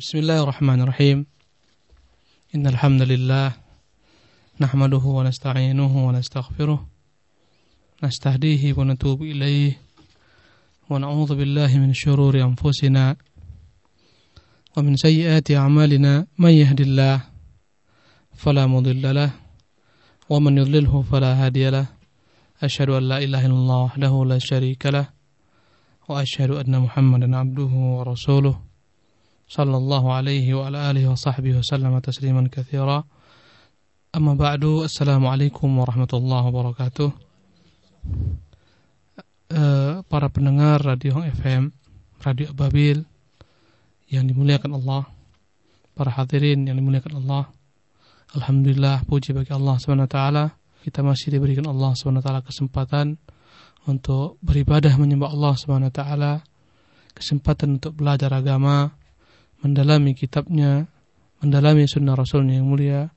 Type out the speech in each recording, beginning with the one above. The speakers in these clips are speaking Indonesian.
بسم الله الرحمن الرحيم إن الحمد لله نحمده ونستعينه ونستغفره نستهديه ونتوب إليه ونعوذ بالله من شرور أنفسنا ومن سيئات أعمالنا من يهد الله فلا مضل له ومن يضلله فلا هادي له أشهد أن لا إله إلا الله وحده لا شريك له وأشهد أن محمدا عبده ورسوله صلى الله عليه وعلى آله وصحبه وسلم تسليما كثيرا أما بعد السلام عليكم ورحمة الله وبركاته para pendengar radio FM, radio Ababil yang dimuliakan Allah, para hadirin yang dimuliakan Allah. Alhamdulillah puji bagi Allah Swt. Kita masih diberikan Allah Swt. kesempatan untuk beribadah menyembah Allah Swt. Kesempatan untuk belajar agama, mendalami kitabnya, mendalami sunnah rasulnya yang mulia,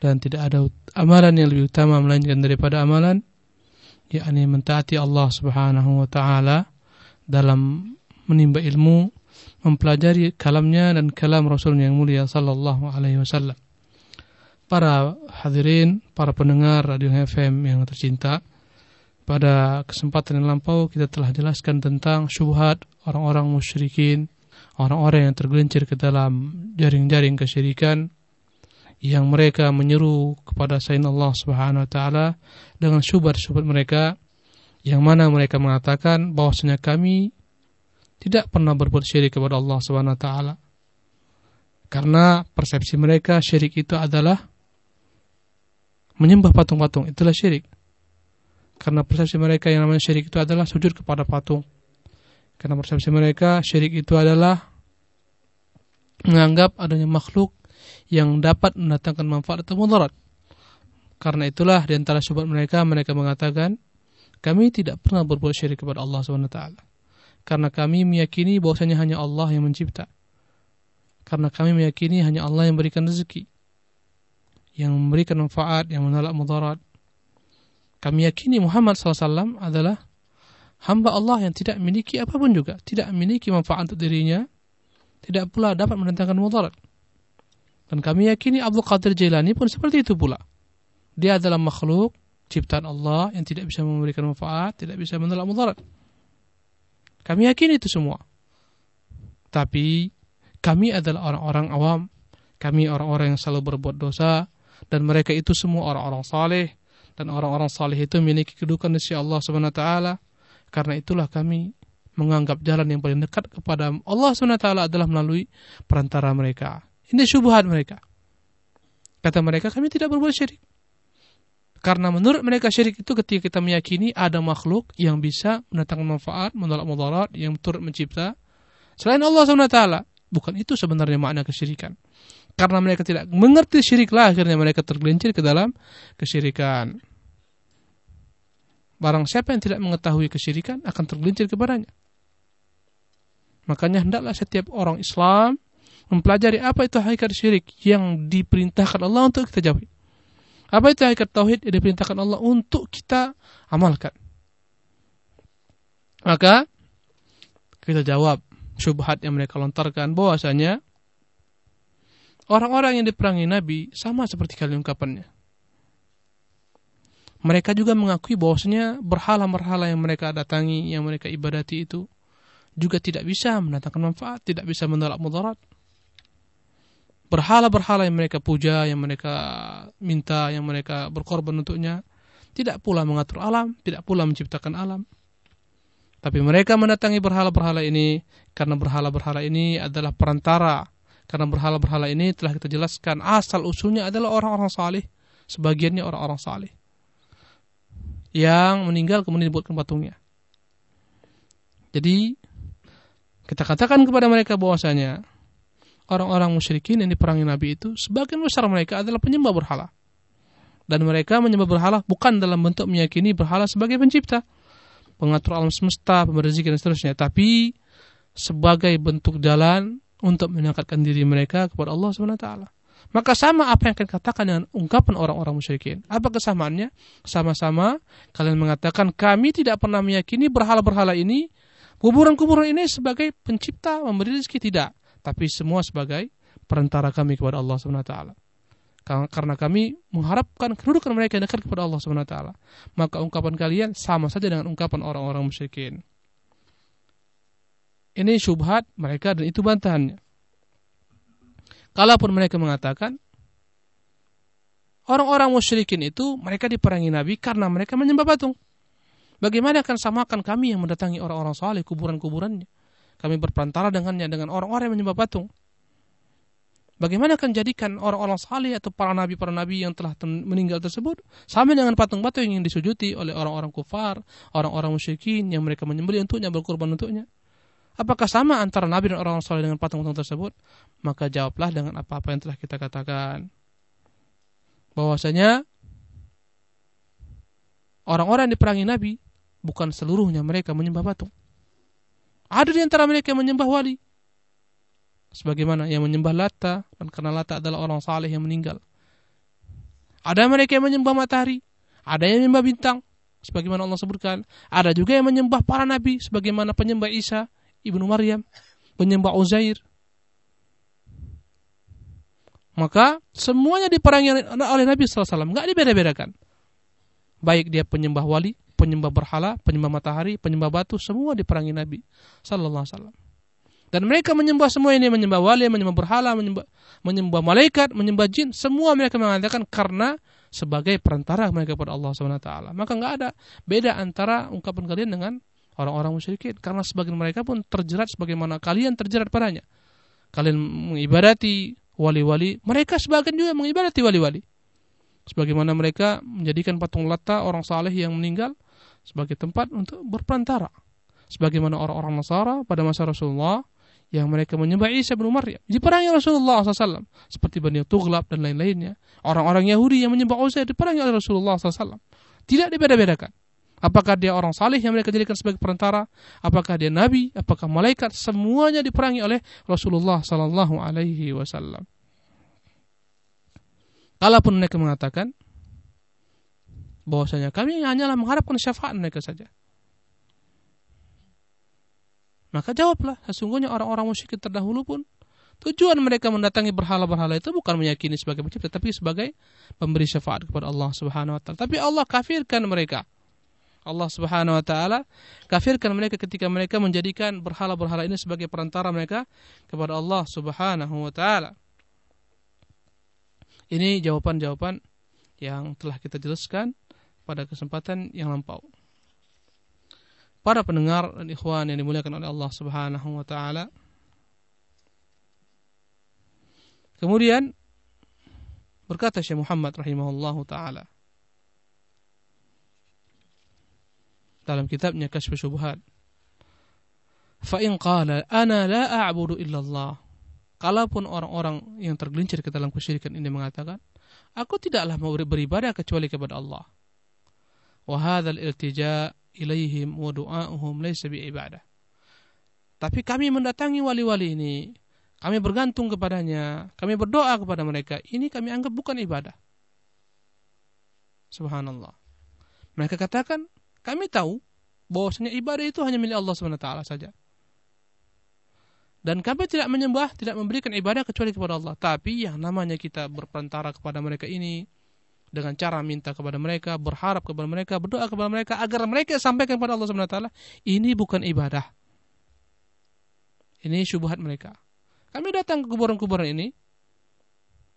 dan tidak ada amalan yang lebih utama melainkan daripada amalan yakni mentaati Allah Subhanahu wa taala dalam menimba ilmu, mempelajari kalamnya dan kalam Rasulnya yang mulia sallallahu alaihi wasallam. Para hadirin, para pendengar Radio FM yang tercinta, pada kesempatan yang lampau kita telah jelaskan tentang syubhat orang-orang musyrikin orang-orang yang tergelincir ke dalam jaring-jaring kesyirikan yang mereka menyeru kepada selain Allah Subhanahu wa taala dengan syubhat-syubhat mereka yang mana mereka mengatakan bahwasanya kami tidak pernah berbuat syirik kepada Allah Subhanahu wa taala. Karena persepsi mereka syirik itu adalah menyembah patung-patung, itulah syirik. Karena persepsi mereka yang namanya syirik itu adalah sujud kepada patung. Karena persepsi mereka syirik itu adalah menganggap adanya makhluk yang dapat mendatangkan manfaat atau mudarat. Karena itulah di antara syubhat mereka mereka mengatakan kami tidak pernah berbuat syirik kepada Allah SWT. Karena kami meyakini bahwasanya hanya Allah yang mencipta. Karena kami meyakini hanya Allah yang memberikan rezeki. Yang memberikan manfaat, yang menolak mudarat. Kami yakini Muhammad SAW adalah hamba Allah yang tidak memiliki apa pun juga. Tidak memiliki manfaat untuk dirinya tidak pula dapat mendatangkan mudarat. Dan kami yakini Abdul Qadir Jailani pun seperti itu pula. Dia adalah makhluk ciptaan Allah yang tidak bisa memberikan manfaat, tidak bisa menolak mudarat. Kami yakini itu semua. Tapi kami adalah orang-orang awam, kami orang-orang yang selalu berbuat dosa dan mereka itu semua orang-orang saleh dan orang-orang saleh itu memiliki kedudukan di sisi Allah taala. Karena itulah kami menganggap jalan yang paling dekat kepada Allah SWT adalah melalui perantara mereka. Ini syubhat mereka. Kata mereka, kami tidak berbuat syirik. Karena menurut mereka syirik itu ketika kita meyakini ada makhluk yang bisa mendatangkan manfaat, menolak mudarat, yang turut mencipta. Selain Allah SWT, bukan itu sebenarnya makna kesyirikan. Karena mereka tidak mengerti syiriklah akhirnya mereka tergelincir ke dalam kesyirikan. Barang siapa yang tidak mengetahui kesyirikan akan tergelincir kepadanya. Makanya hendaklah setiap orang Islam mempelajari apa itu hakikat syirik yang diperintahkan Allah untuk kita jauhi. Apa itu hakikat tauhid yang diperintahkan Allah untuk kita amalkan. Maka kita jawab syubhat yang mereka lontarkan bahwasanya orang-orang yang diperangi Nabi sama seperti kali ungkapannya. Mereka juga mengakui bahwasanya berhala-berhala yang mereka datangi, yang mereka ibadati itu juga tidak bisa mendatangkan manfaat, tidak bisa menolak mudarat. Berhala-berhala yang mereka puja, yang mereka minta, yang mereka berkorban untuknya, tidak pula mengatur alam, tidak pula menciptakan alam. Tapi mereka mendatangi berhala-berhala ini karena berhala-berhala ini adalah perantara. Karena berhala-berhala ini telah kita jelaskan asal usulnya adalah orang-orang saleh, sebagiannya orang-orang saleh yang meninggal kemudian dibuatkan patungnya. Jadi kita katakan kepada mereka bahwasanya orang-orang musyrikin yang diperangi Nabi itu sebagian besar mereka adalah penyembah berhala. Dan mereka menyembah berhala bukan dalam bentuk meyakini berhala sebagai pencipta, pengatur alam semesta, pemberi rezeki dan seterusnya, tapi sebagai bentuk jalan untuk mendekatkan diri mereka kepada Allah Subhanahu wa taala. Maka sama apa yang akan katakan dengan ungkapan orang-orang musyrikin. Apa kesamaannya? Sama-sama kalian mengatakan kami tidak pernah meyakini berhala-berhala ini Kuburan-kuburan ini sebagai pencipta memberi rezeki tidak, tapi semua sebagai perantara kami kepada Allah Subhanahu wa taala. Karena kami mengharapkan kedudukan mereka dekat kepada Allah Subhanahu wa taala. Maka ungkapan kalian sama saja dengan ungkapan orang-orang musyrikin. Ini syubhat mereka dan itu bantahannya. Kalaupun mereka mengatakan orang-orang musyrikin itu mereka diperangi Nabi karena mereka menyembah patung. Bagaimana akan samakan kami yang mendatangi orang-orang saleh kuburan-kuburannya? Kami berperantara dengannya dengan orang-orang yang menyembah patung. Bagaimana akan jadikan orang-orang saleh atau para nabi para nabi yang telah meninggal tersebut sama dengan patung-patung yang disujuti oleh orang-orang kufar, orang-orang musyrikin yang mereka menyembelih untuknya berkorban untuknya? Apakah sama antara nabi dan orang saleh dengan patung-patung tersebut? Maka jawablah dengan apa-apa yang telah kita katakan. Bahwasanya orang-orang yang diperangi nabi bukan seluruhnya mereka menyembah patung. Ada di antara mereka yang menyembah wali, sebagaimana yang menyembah Lata dan karena Lata adalah orang saleh yang meninggal. Ada mereka yang menyembah matahari, ada yang menyembah bintang, sebagaimana Allah sebutkan. Ada juga yang menyembah para nabi, sebagaimana penyembah Isa ibnu Maryam, penyembah Uzair. Maka semuanya diperangi oleh Nabi SAW, nggak dibeda-bedakan. Baik dia penyembah wali, penyembah berhala, penyembah matahari, penyembah batu, semua diperangi Nabi Sallallahu Alaihi Wasallam. Dan mereka menyembah semua ini, menyembah wali, menyembah berhala, menyembah, menyembah malaikat, menyembah jin, semua mereka mengatakan karena sebagai perantara mereka kepada Allah Subhanahu taala. Maka nggak ada beda antara ungkapan kalian dengan orang-orang musyrikin karena sebagian mereka pun terjerat sebagaimana kalian terjerat padanya. Kalian mengibadati wali-wali, mereka sebagian juga mengibadati wali-wali. Sebagaimana mereka menjadikan patung Lata orang saleh yang meninggal sebagai tempat untuk berperantara. Sebagaimana orang-orang Nasara pada masa Rasulullah yang mereka menyembah Isa bin Maryam. Diperangi Rasulullah SAW. Seperti Bani Tughlab dan lain-lainnya. Orang-orang Yahudi yang menyembah Uzair diperangi oleh Rasulullah SAW. Tidak dibeda-bedakan. Apakah dia orang saleh yang mereka jadikan sebagai perantara? Apakah dia nabi? Apakah malaikat? Semuanya diperangi oleh Rasulullah Sallallahu Alaihi Wasallam. Kalaupun mereka mengatakan bahwasanya kami hanyalah mengharapkan syafaat mereka saja. Maka jawablah, sesungguhnya orang-orang musyrik terdahulu pun tujuan mereka mendatangi berhala-berhala itu bukan meyakini sebagai pencipta, tapi sebagai pemberi syafaat kepada Allah Subhanahu wa taala. Tapi Allah kafirkan mereka. Allah Subhanahu wa taala kafirkan mereka ketika mereka menjadikan berhala-berhala ini sebagai perantara mereka kepada Allah Subhanahu wa taala. Ini jawaban-jawaban yang telah kita jelaskan pada kesempatan yang lampau para pendengar dan ikhwan yang dimuliakan oleh Allah Subhanahu wa taala. Kemudian berkata Syekh Muhammad rahimahullahu taala dalam kitabnya Kasyf Syubhat Fa in qala ana la a'budu illallah Kalaupun orang-orang yang tergelincir ke dalam kesyirikan ini mengatakan aku tidaklah mau beribadah kecuali kepada Allah. Wa hadzal iltija' ilaihim wa du'a'uhum laysa ibadah. Tapi kami mendatangi wali-wali ini, kami bergantung kepadanya, kami berdoa kepada mereka, ini kami anggap bukan ibadah. Subhanallah. Mereka katakan, kami tahu bahwasanya ibadah itu hanya milik Allah SWT saja. Dan kami tidak menyembah, tidak memberikan ibadah kecuali kepada Allah. Tapi yang namanya kita berperantara kepada mereka ini, dengan cara minta kepada mereka, berharap kepada mereka, berdoa kepada mereka agar mereka sampaikan kepada Allah Subhanahu wa taala, ini bukan ibadah. Ini syubhat mereka. Kami datang ke kuburan-kuburan ini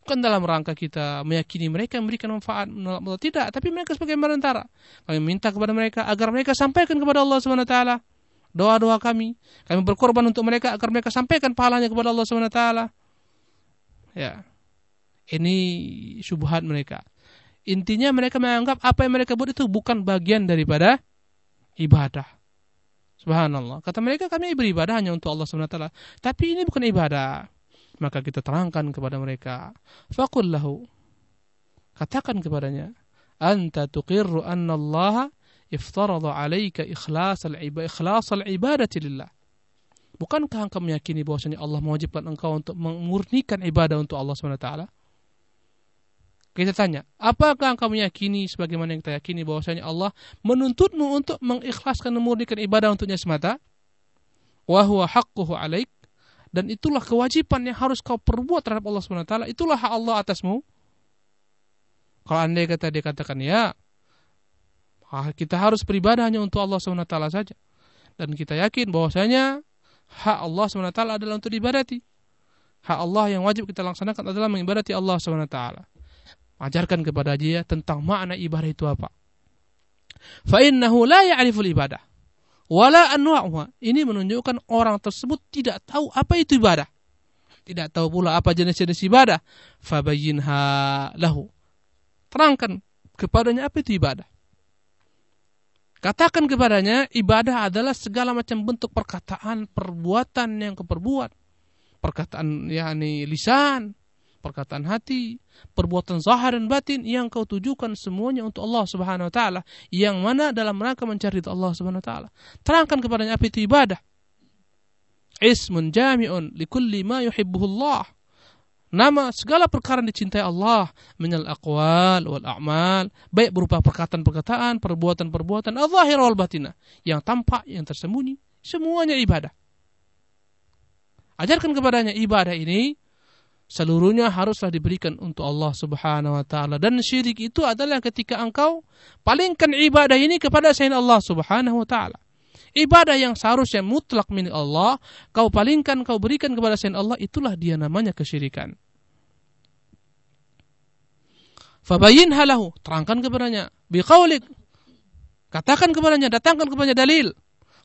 bukan dalam rangka kita meyakini mereka memberikan manfaat tidak, tapi mereka sebagai perantara. Kami minta kepada mereka agar mereka sampaikan kepada Allah Subhanahu wa taala doa-doa kami. Kami berkorban untuk mereka agar mereka sampaikan pahalanya kepada Allah Subhanahu wa taala. Ya. Ini syubhat mereka. Intinya mereka menganggap apa yang mereka buat itu bukan bagian daripada ibadah. Subhanallah. Kata mereka kami beribadah hanya untuk Allah SWT. Tapi ini bukan ibadah. Maka kita terangkan kepada mereka. Fakul lahu. Katakan kepadanya. Anta tuqirru anna Allah iftarada alaika ikhlas al-ibadati lillah. Bukankah engkau meyakini bahwasanya Allah mewajibkan engkau untuk memurnikan ibadah untuk Allah SWT? Kita tanya, apakah engkau meyakini sebagaimana yang kita yakini bahwasanya Allah menuntutmu untuk mengikhlaskan memurnikan ibadah untuknya semata? Wa huwa haqquhu alaik dan itulah kewajiban yang harus kau perbuat terhadap Allah taala. Itulah hak Allah atasmu. Kalau anda kata dia katakan ya, kita harus beribadah hanya untuk Allah taala saja. Dan kita yakin bahwasanya hak Allah taala adalah untuk diibadati. Hak Allah yang wajib kita laksanakan adalah mengibadati Allah Subhanahu wa. Ajarkan kepada dia tentang makna ibadah itu apa. Fa innahu la ya'riful ibadah wala anwa'uha. Ini menunjukkan orang tersebut tidak tahu apa itu ibadah. Tidak tahu pula apa jenis-jenis ibadah. Fabayyinha lahu terangkan kepadanya apa itu ibadah. Katakan kepadanya, ibadah adalah segala macam bentuk perkataan, perbuatan yang keperbuat. Perkataan yakni lisan, perkataan hati, perbuatan zahir dan batin yang kau tujukan semuanya untuk Allah Subhanahu wa taala, yang mana dalam rangka mencari Allah Subhanahu wa taala. Terangkan kepadanya apa itu ibadah. Ismun jami'un likulli ma yuhibbuhu Allah nama segala perkara yang dicintai Allah minal aqwal wal a'mal baik berupa perkataan-perkataan perbuatan-perbuatan al-zahir wal batina yang tampak yang tersembunyi semuanya ibadah ajarkan kepadanya ibadah ini seluruhnya haruslah diberikan untuk Allah Subhanahu wa taala dan syirik itu adalah ketika engkau palingkan ibadah ini kepada selain Allah Subhanahu wa taala ibadah yang seharusnya mutlak milik Allah, kau palingkan, kau berikan kepada selain Allah, itulah dia namanya kesyirikan. Fabayin halahu, terangkan kepadanya. Biqaulik, katakan kepadanya, datangkan kepadanya dalil.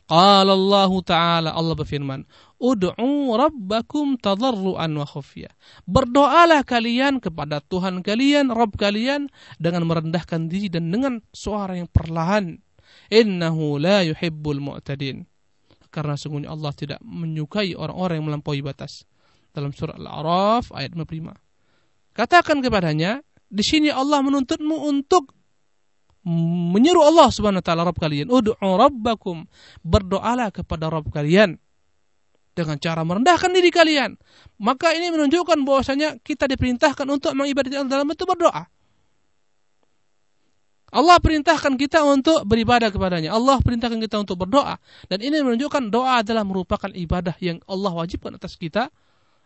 Qala Allah Ta'ala, Allah berfirman, Ud'u rabbakum tadarruan wa khufya. Berdoalah kalian kepada Tuhan kalian, Rabb kalian, dengan merendahkan diri dan dengan suara yang perlahan. Innahu la yuhibbul mu'tadin. Karena sungguhnya Allah tidak menyukai orang-orang yang melampaui batas. Dalam surah Al-A'raf ayat 55. Katakan kepadanya, di sini Allah menuntutmu untuk menyeru Allah Subhanahu wa taala Rabb kalian. Ud'u rabbakum. Berdoalah kepada Rabb kalian dengan cara merendahkan diri kalian. Maka ini menunjukkan bahwasanya kita diperintahkan untuk mengibadati Allah dalam bentuk berdoa. Allah perintahkan kita untuk beribadah kepadanya. Allah perintahkan kita untuk berdoa. Dan ini menunjukkan doa adalah merupakan ibadah yang Allah wajibkan atas kita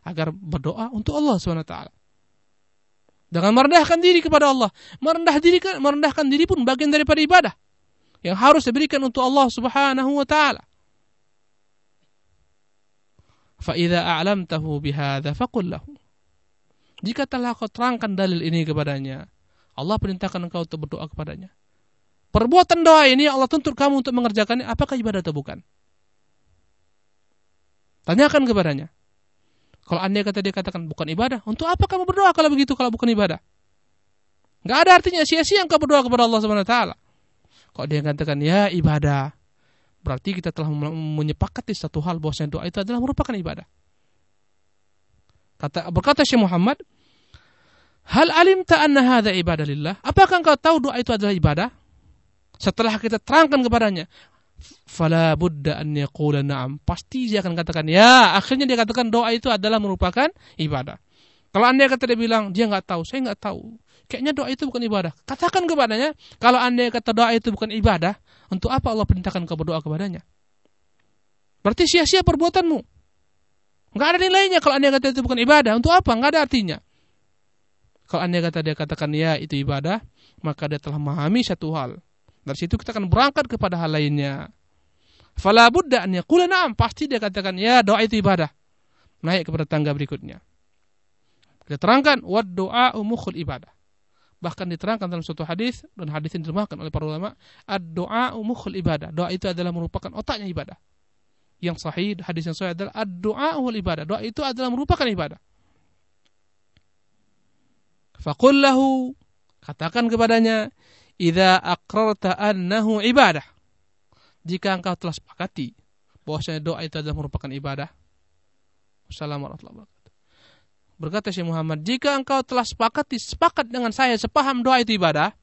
agar berdoa untuk Allah SWT. Dengan merendahkan diri kepada Allah. Merendah diri, merendahkan diri pun bagian daripada ibadah. Yang harus diberikan untuk Allah subhanahu wa ta'ala. Faida alam tahu bihadha fakullahu. Jika telah kau terangkan dalil ini kepadanya, Allah perintahkan engkau untuk berdoa kepadanya. Perbuatan doa ini Allah tuntut kamu untuk mengerjakannya, apakah ibadah atau bukan? Tanyakan kepadanya. Kalau anda kata dia katakan bukan ibadah, untuk apa kamu berdoa kalau begitu kalau bukan ibadah? Enggak ada artinya sia-sia yang engkau berdoa kepada Allah Subhanahu wa taala. Kalau dia katakan ya ibadah, berarti kita telah menyepakati satu hal bahwa doa itu adalah merupakan ibadah. Kata berkata Syekh Muhammad, "Hal alimta anna hadza ibadah lillah?" Apakah engkau tahu doa itu adalah ibadah? Setelah kita terangkan kepadanya, fala budda an yaqula na'am. Pasti dia akan katakan ya. Akhirnya dia katakan doa itu adalah merupakan ibadah. Kalau anda kata dia bilang dia nggak tahu, saya nggak tahu. Kayaknya doa itu bukan ibadah. Katakan kepadanya, kalau anda kata doa itu bukan ibadah, untuk apa Allah perintahkan kau berdoa kepadanya? Berarti sia-sia perbuatanmu. Nggak ada nilainya kalau anda kata itu bukan ibadah. Untuk apa? Nggak ada artinya. Kalau anda kata dia katakan ya itu ibadah, maka dia telah memahami satu hal dari situ kita akan berangkat kepada hal lainnya. Fala budda an yaqula na'am, pasti dia katakan ya doa itu ibadah. Naik kepada tangga berikutnya. Kita terangkan wa doa mukhul ibadah. Bahkan diterangkan dalam suatu hadis dan hadis yang diterjemahkan oleh para ulama, ad-doa mukhul ibadah. Doa itu adalah merupakan otaknya ibadah. Yang sahih hadis yang sahih adalah ad-doa ibadah. Doa itu adalah merupakan ibadah. Faqul lahu katakan kepadanya idza aqrarta annahu ibadah. Jika engkau telah sepakati bahwasanya doa itu adalah merupakan ibadah. Wassalamualaikum warahmatullahi. Berkata Syekh Muhammad, jika engkau telah sepakat sepakat dengan saya sepaham doa itu ibadah.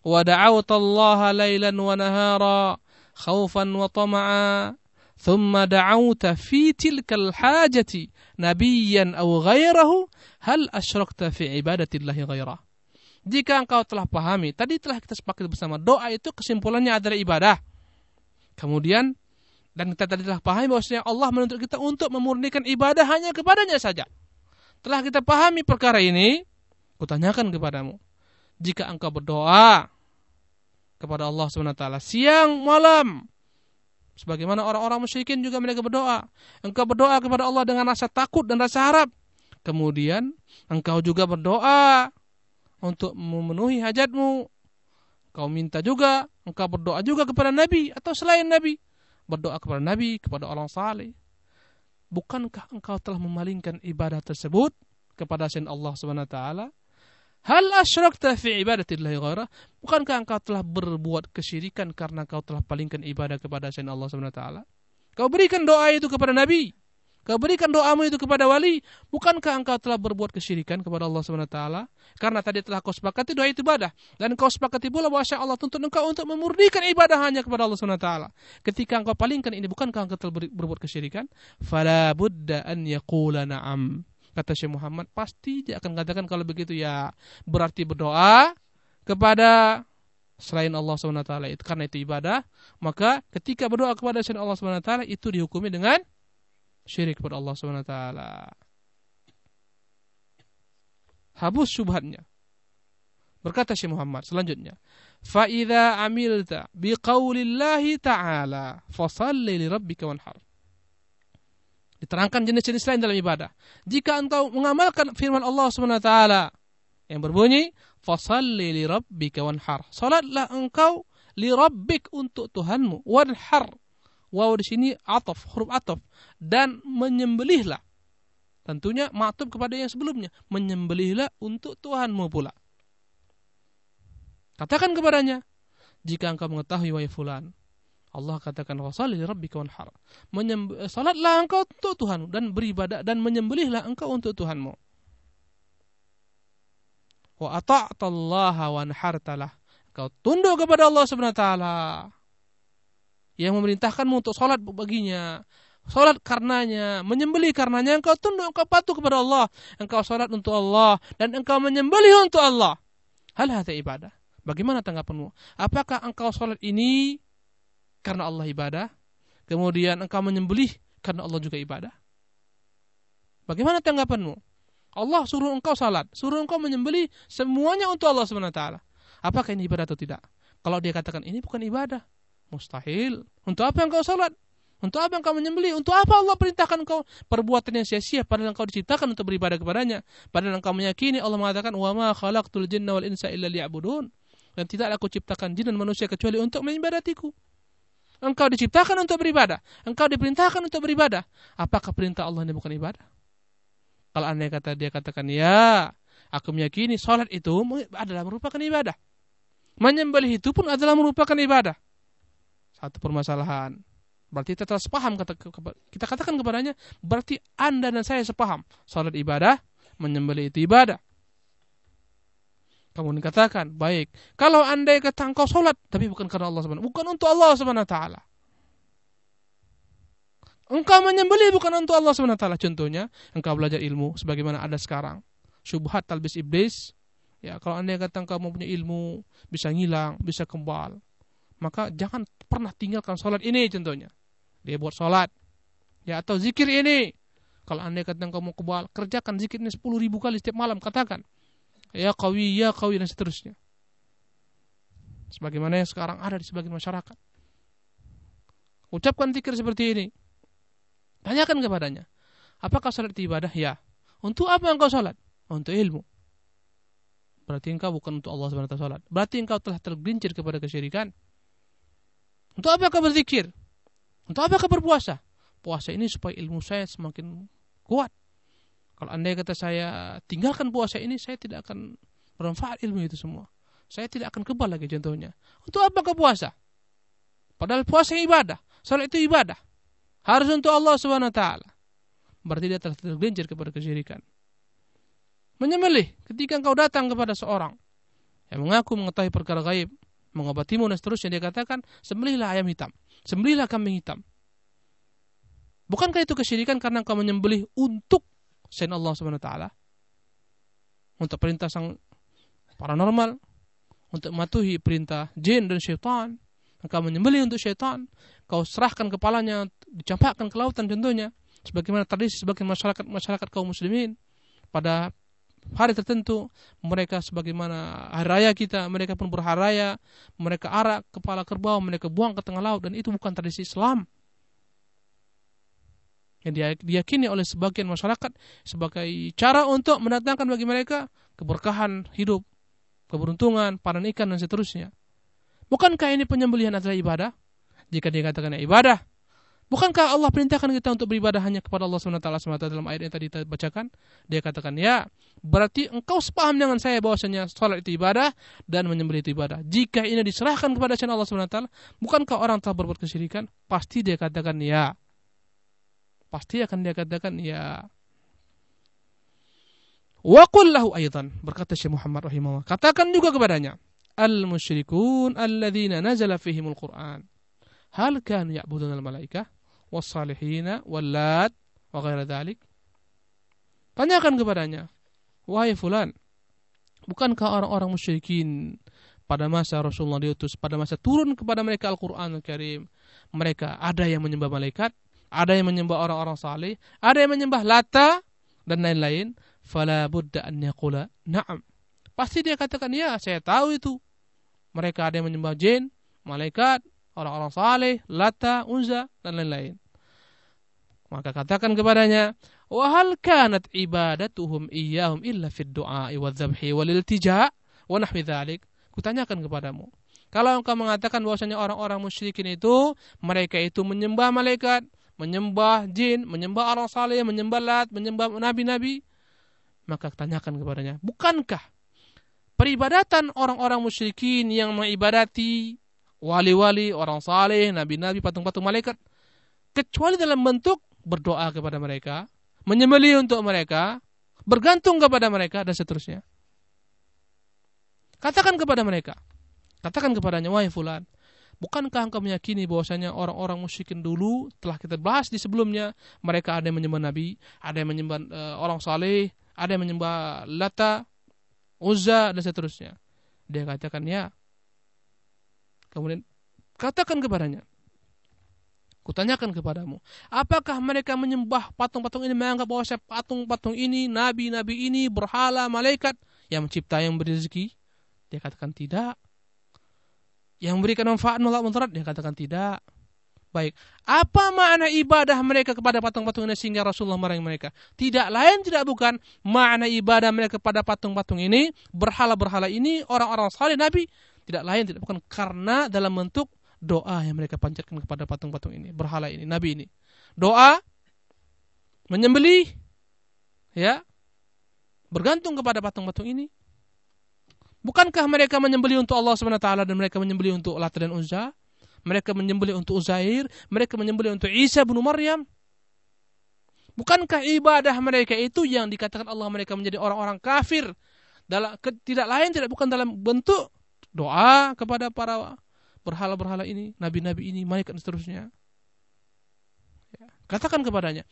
Wa da'awta Allah lailan wa nahara khaufan wa tama'a thumma da'awta fi tilkal hajati nabiyan aw ghairahu hal asyrakta fi ibadatillahi ghairah. Jika engkau telah pahami, tadi telah kita sepakat bersama doa itu kesimpulannya adalah ibadah. Kemudian dan kita tadi telah pahami bahwasanya Allah menuntut kita untuk memurnikan ibadah hanya kepadanya saja. Telah kita pahami perkara ini, kutanyakan kepadamu. Jika engkau berdoa kepada Allah SWT siang malam, sebagaimana orang-orang musyrikin juga mereka berdoa. Engkau berdoa kepada Allah dengan rasa takut dan rasa harap. Kemudian engkau juga berdoa untuk memenuhi hajatmu. Kau minta juga, engkau berdoa juga kepada Nabi atau selain Nabi berdoa kepada Nabi, kepada orang saleh. Bukankah engkau telah memalingkan ibadah tersebut kepada selain Allah Subhanahu wa taala? Hal asyrakta fi ibadatillahi ghairah? Bukankah engkau telah berbuat kesyirikan karena kau telah palingkan ibadah kepada selain Allah Subhanahu wa taala? Kau berikan doa itu kepada Nabi, Kau berikan doamu itu kepada wali, bukankah engkau telah berbuat kesyirikan kepada Allah SWT? Karena tadi telah kau sepakati doa itu ibadah. Dan kau sepakati pula bahwa Allah tuntut engkau untuk memurnikan ibadah hanya kepada Allah SWT. Ketika engkau palingkan ini, bukankah engkau telah berbuat kesyirikan? Fala buddha an yaqula na'am. Kata Syekh Muhammad, pasti dia akan katakan kalau begitu ya berarti berdoa kepada selain Allah SWT itu karena itu ibadah maka ketika berdoa kepada selain Allah SWT itu dihukumi dengan syirik kepada Allah Subhanahu wa taala. Habus syubhatnya. Berkata Syekh Muhammad selanjutnya, "Fa idza amilta biqaulillahi ta'ala fasalli li rabbika wanhar." Diterangkan jenis-jenis lain dalam ibadah. Jika engkau mengamalkan firman Allah Subhanahu wa taala yang berbunyi, "Fasalli li rabbika wanhar." Salatlah engkau li rabbik untuk Tuhanmu, wanhar waw di sini atof, huruf atof dan menyembelihlah. Tentunya maktub kepada yang sebelumnya, menyembelihlah untuk Tuhanmu pula. Katakan kepadanya, jika engkau mengetahui wahai fulan, Allah katakan wasalli rabbika wanhar. Salatlah engkau untuk Tuhan dan beribadah dan menyembelihlah engkau untuk Tuhanmu. Wa ata'tallaha wanhartalah. Engkau tunduk kepada Allah Subhanahu wa taala yang memerintahkanmu untuk sholat baginya, sholat karenanya, menyembelih karenanya, engkau tunduk, engkau patuh kepada Allah, engkau sholat untuk Allah, dan engkau menyembelih untuk Allah. Hal hati ibadah. Bagaimana tanggapanmu? Apakah engkau sholat ini karena Allah ibadah? Kemudian engkau menyembelih karena Allah juga ibadah? Bagaimana tanggapanmu? Allah suruh engkau salat, suruh engkau menyembelih semuanya untuk Allah SWT. Apakah ini ibadah atau tidak? Kalau dia katakan ini bukan ibadah, Mustahil. Untuk apa engkau salat? Untuk apa engkau menyembelih? Untuk apa Allah perintahkan engkau perbuatan yang sia-sia padahal engkau diciptakan untuk beribadah kepadanya? Padahal engkau meyakini Allah mengatakan wa ma khalaqtul jinna wal insa illa liya'budun. Dan tidaklah aku ciptakan jin dan manusia kecuali untuk mengibadatiku. Engkau diciptakan untuk beribadah. Engkau diperintahkan untuk beribadah. Apakah perintah Allah ini bukan ibadah? Kalau anda kata dia katakan ya, aku meyakini salat itu adalah merupakan ibadah. Menyembelih itu pun adalah merupakan ibadah satu permasalahan. Berarti kita telah sepaham kata, kita katakan kepadanya, berarti Anda dan saya sepaham. Salat ibadah, menyembelih itu ibadah. Kamu dikatakan, baik. Kalau Anda kata engkau salat, tapi bukan karena Allah SWT, bukan untuk Allah SWT. Engkau menyembelih bukan untuk Allah SWT. Contohnya, engkau belajar ilmu sebagaimana ada sekarang. Syubhat talbis iblis. Ya, kalau Anda kata engkau mempunyai ilmu, bisa ngilang, bisa kembal maka jangan pernah tinggalkan sholat ini contohnya. Dia buat sholat. Ya, atau zikir ini. Kalau anda katakan kamu kebal, kerjakan zikir ini 10 ribu kali setiap malam, katakan. Ya kawi, ya kawi, dan seterusnya. Sebagaimana yang sekarang ada di sebagian masyarakat. Ucapkan zikir seperti ini. Tanyakan kepadanya. Apakah sholat itu ibadah? Ya. Untuk apa engkau sholat? Untuk ilmu. Berarti engkau bukan untuk Allah SWT sholat. Berarti engkau telah tergelincir kepada kesyirikan. Untuk apa kau berzikir? Untuk apa kau berpuasa? Puasa ini supaya ilmu saya semakin kuat. Kalau anda kata saya tinggalkan puasa ini, saya tidak akan bermanfaat ilmu itu semua. Saya tidak akan kebal lagi contohnya. Untuk apa kau puasa? Padahal puasa ibadah. Salat itu ibadah. Harus untuk Allah Subhanahu wa taala. Berarti dia telah tergelincir kepada kesyirikan. Menyembelih ketika engkau datang kepada seorang yang mengaku mengetahui perkara gaib, mengobatimu. Dan seterusnya dia katakan sembelihlah ayam hitam. Sembelihlah kambing hitam. Bukankah itu kesyirikan karena engkau menyembelih untuk selain Allah Subhanahu taala? Untuk perintah sang paranormal untuk mematuhi perintah jin dan syaitan. Engkau menyembelih untuk syaitan, kau serahkan kepalanya, dicampakkan ke lautan contohnya, sebagaimana tradisi sebagian masyarakat masyarakat kaum muslimin. Pada hari tertentu mereka sebagaimana hari raya kita mereka pun berharaya mereka arak kepala kerbau mereka buang ke tengah laut dan itu bukan tradisi Islam yang diyakini oleh sebagian masyarakat sebagai cara untuk mendatangkan bagi mereka keberkahan hidup, keberuntungan, panen ikan dan seterusnya. Bukankah ini penyembelihan adalah ibadah? Jika dikatakan ibadah, bukankah Allah perintahkan kita untuk beribadah hanya kepada Allah SWT semata dalam ayat yang tadi kita bacakan? Dia katakan, ya, berarti engkau sepaham dengan saya bahwasanya sholat itu ibadah dan menyembelih itu ibadah. Jika ini diserahkan kepada Allah SWT, bukankah orang telah berbuat kesyirikan? Pasti dia katakan, ya. Pasti akan dia katakan, ya. Wa lahu aidan berkata Syekh Muhammad rahimahullah katakan juga kepadanya al musyrikun alladzina nazala fihimul Qur'an hal kan ya'budun al malaikah was salihina wal lat wa ghaira dhalik tanyakan kepadanya wahai fulan bukankah orang-orang musyrikin pada masa Rasulullah diutus pada masa turun kepada mereka Al-Qur'an Al-Karim mereka ada yang menyembah malaikat ada yang menyembah orang-orang saleh ada yang menyembah lata dan lain-lain fala budda an yaqula na'am. Pasti dia katakan ya, saya tahu itu. Mereka ada yang menyembah jin, malaikat, orang-orang saleh, lata, unza dan lain-lain. Maka katakan kepadanya, wa hal kanat ibadatuhum iyyahum illa fid du'a wa nahwi dzalik. Kutanyakan kepadamu. Kalau engkau mengatakan bahwasanya orang-orang musyrikin itu mereka itu menyembah malaikat, menyembah jin, menyembah orang saleh, menyembah lat, menyembah nabi-nabi, maka tanyakan kepadanya, bukankah peribadatan orang-orang musyrikin yang mengibadati wali-wali, orang saleh, nabi-nabi, patung-patung malaikat, kecuali dalam bentuk berdoa kepada mereka, menyembelih untuk mereka, bergantung kepada mereka, dan seterusnya. Katakan kepada mereka, katakan kepadanya, wahai fulan, Bukankah engkau meyakini bahwasanya orang-orang musyrikin dulu telah kita bahas di sebelumnya mereka ada yang menyembah nabi, ada yang menyembah uh, orang saleh, ada yang menyembah Lata, Uzza dan seterusnya. Dia katakan ya. Kemudian katakan kepadanya. Kutanyakan kepadamu, apakah mereka menyembah patung-patung ini menganggap bahwa patung-patung ini, nabi-nabi ini, berhala, malaikat yang mencipta yang beri rezeki? Dia katakan tidak. Yang memberikan manfaat nolak mudarat? Dia katakan tidak. Baik, apa makna ibadah mereka kepada patung-patung ini sehingga Rasulullah marahi mereka? Tidak lain tidak bukan makna ibadah mereka kepada patung-patung ini, berhala-berhala ini, orang-orang saleh Nabi, tidak lain tidak bukan karena dalam bentuk doa yang mereka panjatkan kepada patung-patung ini, berhala ini, Nabi ini. Doa, menyembelih, ya, bergantung kepada patung-patung ini. Bukankah mereka menyembelih untuk Allah SWT dan mereka menyembelih untuk Lat dan Uzza? mereka menyembelih untuk Uzair, mereka menyembelih untuk Isa bin Maryam. Bukankah ibadah mereka itu yang dikatakan Allah mereka menjadi orang-orang kafir? Dalam tidak lain tidak bukan dalam bentuk doa kepada para berhala-berhala ini, nabi-nabi ini, malaikat dan seterusnya. Ya. Katakan kepadanya,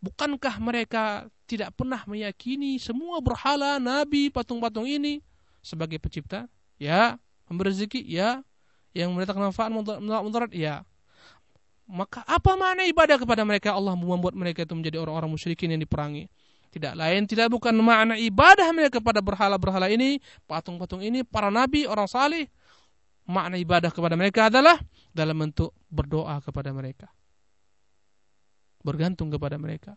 bukankah mereka tidak pernah meyakini semua berhala, nabi, patung-patung ini sebagai pencipta? Ya, memberi rezeki, ya, yang mendatangkan manfaat menolak mudarat ya maka apa makna ibadah kepada mereka Allah membuat mereka itu menjadi orang-orang musyrikin yang diperangi tidak lain tidak bukan makna ibadah mereka kepada berhala-berhala ini patung-patung ini para nabi orang salih. Makna ibadah kepada mereka adalah dalam bentuk berdoa kepada mereka. Bergantung kepada mereka.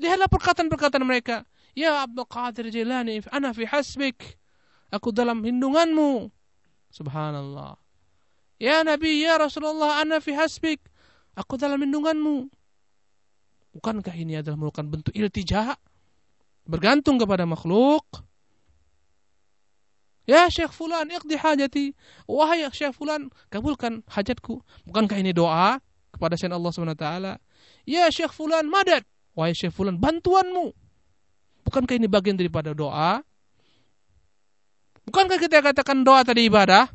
Lihatlah perkataan-perkataan mereka. Ya Abdul Qadir Jilani ana fi hasbik. Aku dalam hindunganmu. Subhanallah. Ya Nabi, ya Rasulullah, ana fi hasbik. Aku dalam lindunganmu. Bukankah ini adalah merupakan bentuk iltija? Bergantung kepada makhluk. Ya Syekh Fulan, iqdi hajati. Wahai Syekh Fulan, kabulkan hajatku. Bukankah ini doa kepada Syekh Allah SWT? Ya Syekh Fulan, madad. Wahai Syekh Fulan, bantuanmu. Bukankah ini bagian daripada doa? Bukankah kita katakan doa tadi ibadah?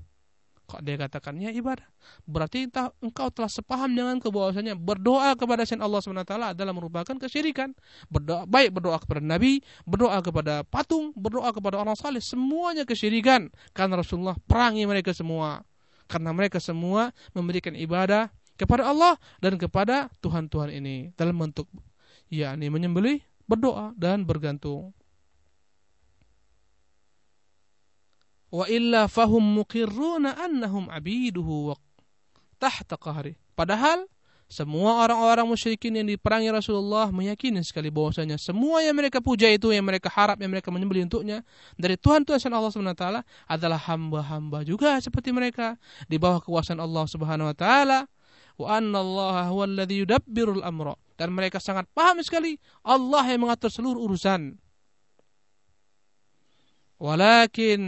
Kok dia katakan ya ibadah? Berarti entah, engkau telah sepaham dengan kebawasanya berdoa kepada selain Allah SWT adalah merupakan kesyirikan. Berdoa, baik berdoa kepada Nabi, berdoa kepada patung, berdoa kepada orang saleh, semuanya kesyirikan. Karena Rasulullah perangi mereka semua. Karena mereka semua memberikan ibadah kepada Allah dan kepada Tuhan-Tuhan ini dalam bentuk yakni menyembelih, berdoa dan bergantung. Wa illa fahum muqirruna annahum abiduhu wa tahta qahri. Padahal semua orang-orang musyrikin yang diperangi Rasulullah meyakini sekali bahwasanya semua yang mereka puja itu, yang mereka harap, yang mereka menyembelih untuknya dari Tuhan Tuhan Allah Subhanahu wa taala adalah hamba-hamba juga seperti mereka di bawah kekuasaan Allah Subhanahu wa taala. Wa anna Allah huwa alladhi yudabbirul amra. Dan mereka sangat paham sekali Allah yang mengatur seluruh urusan. Walakin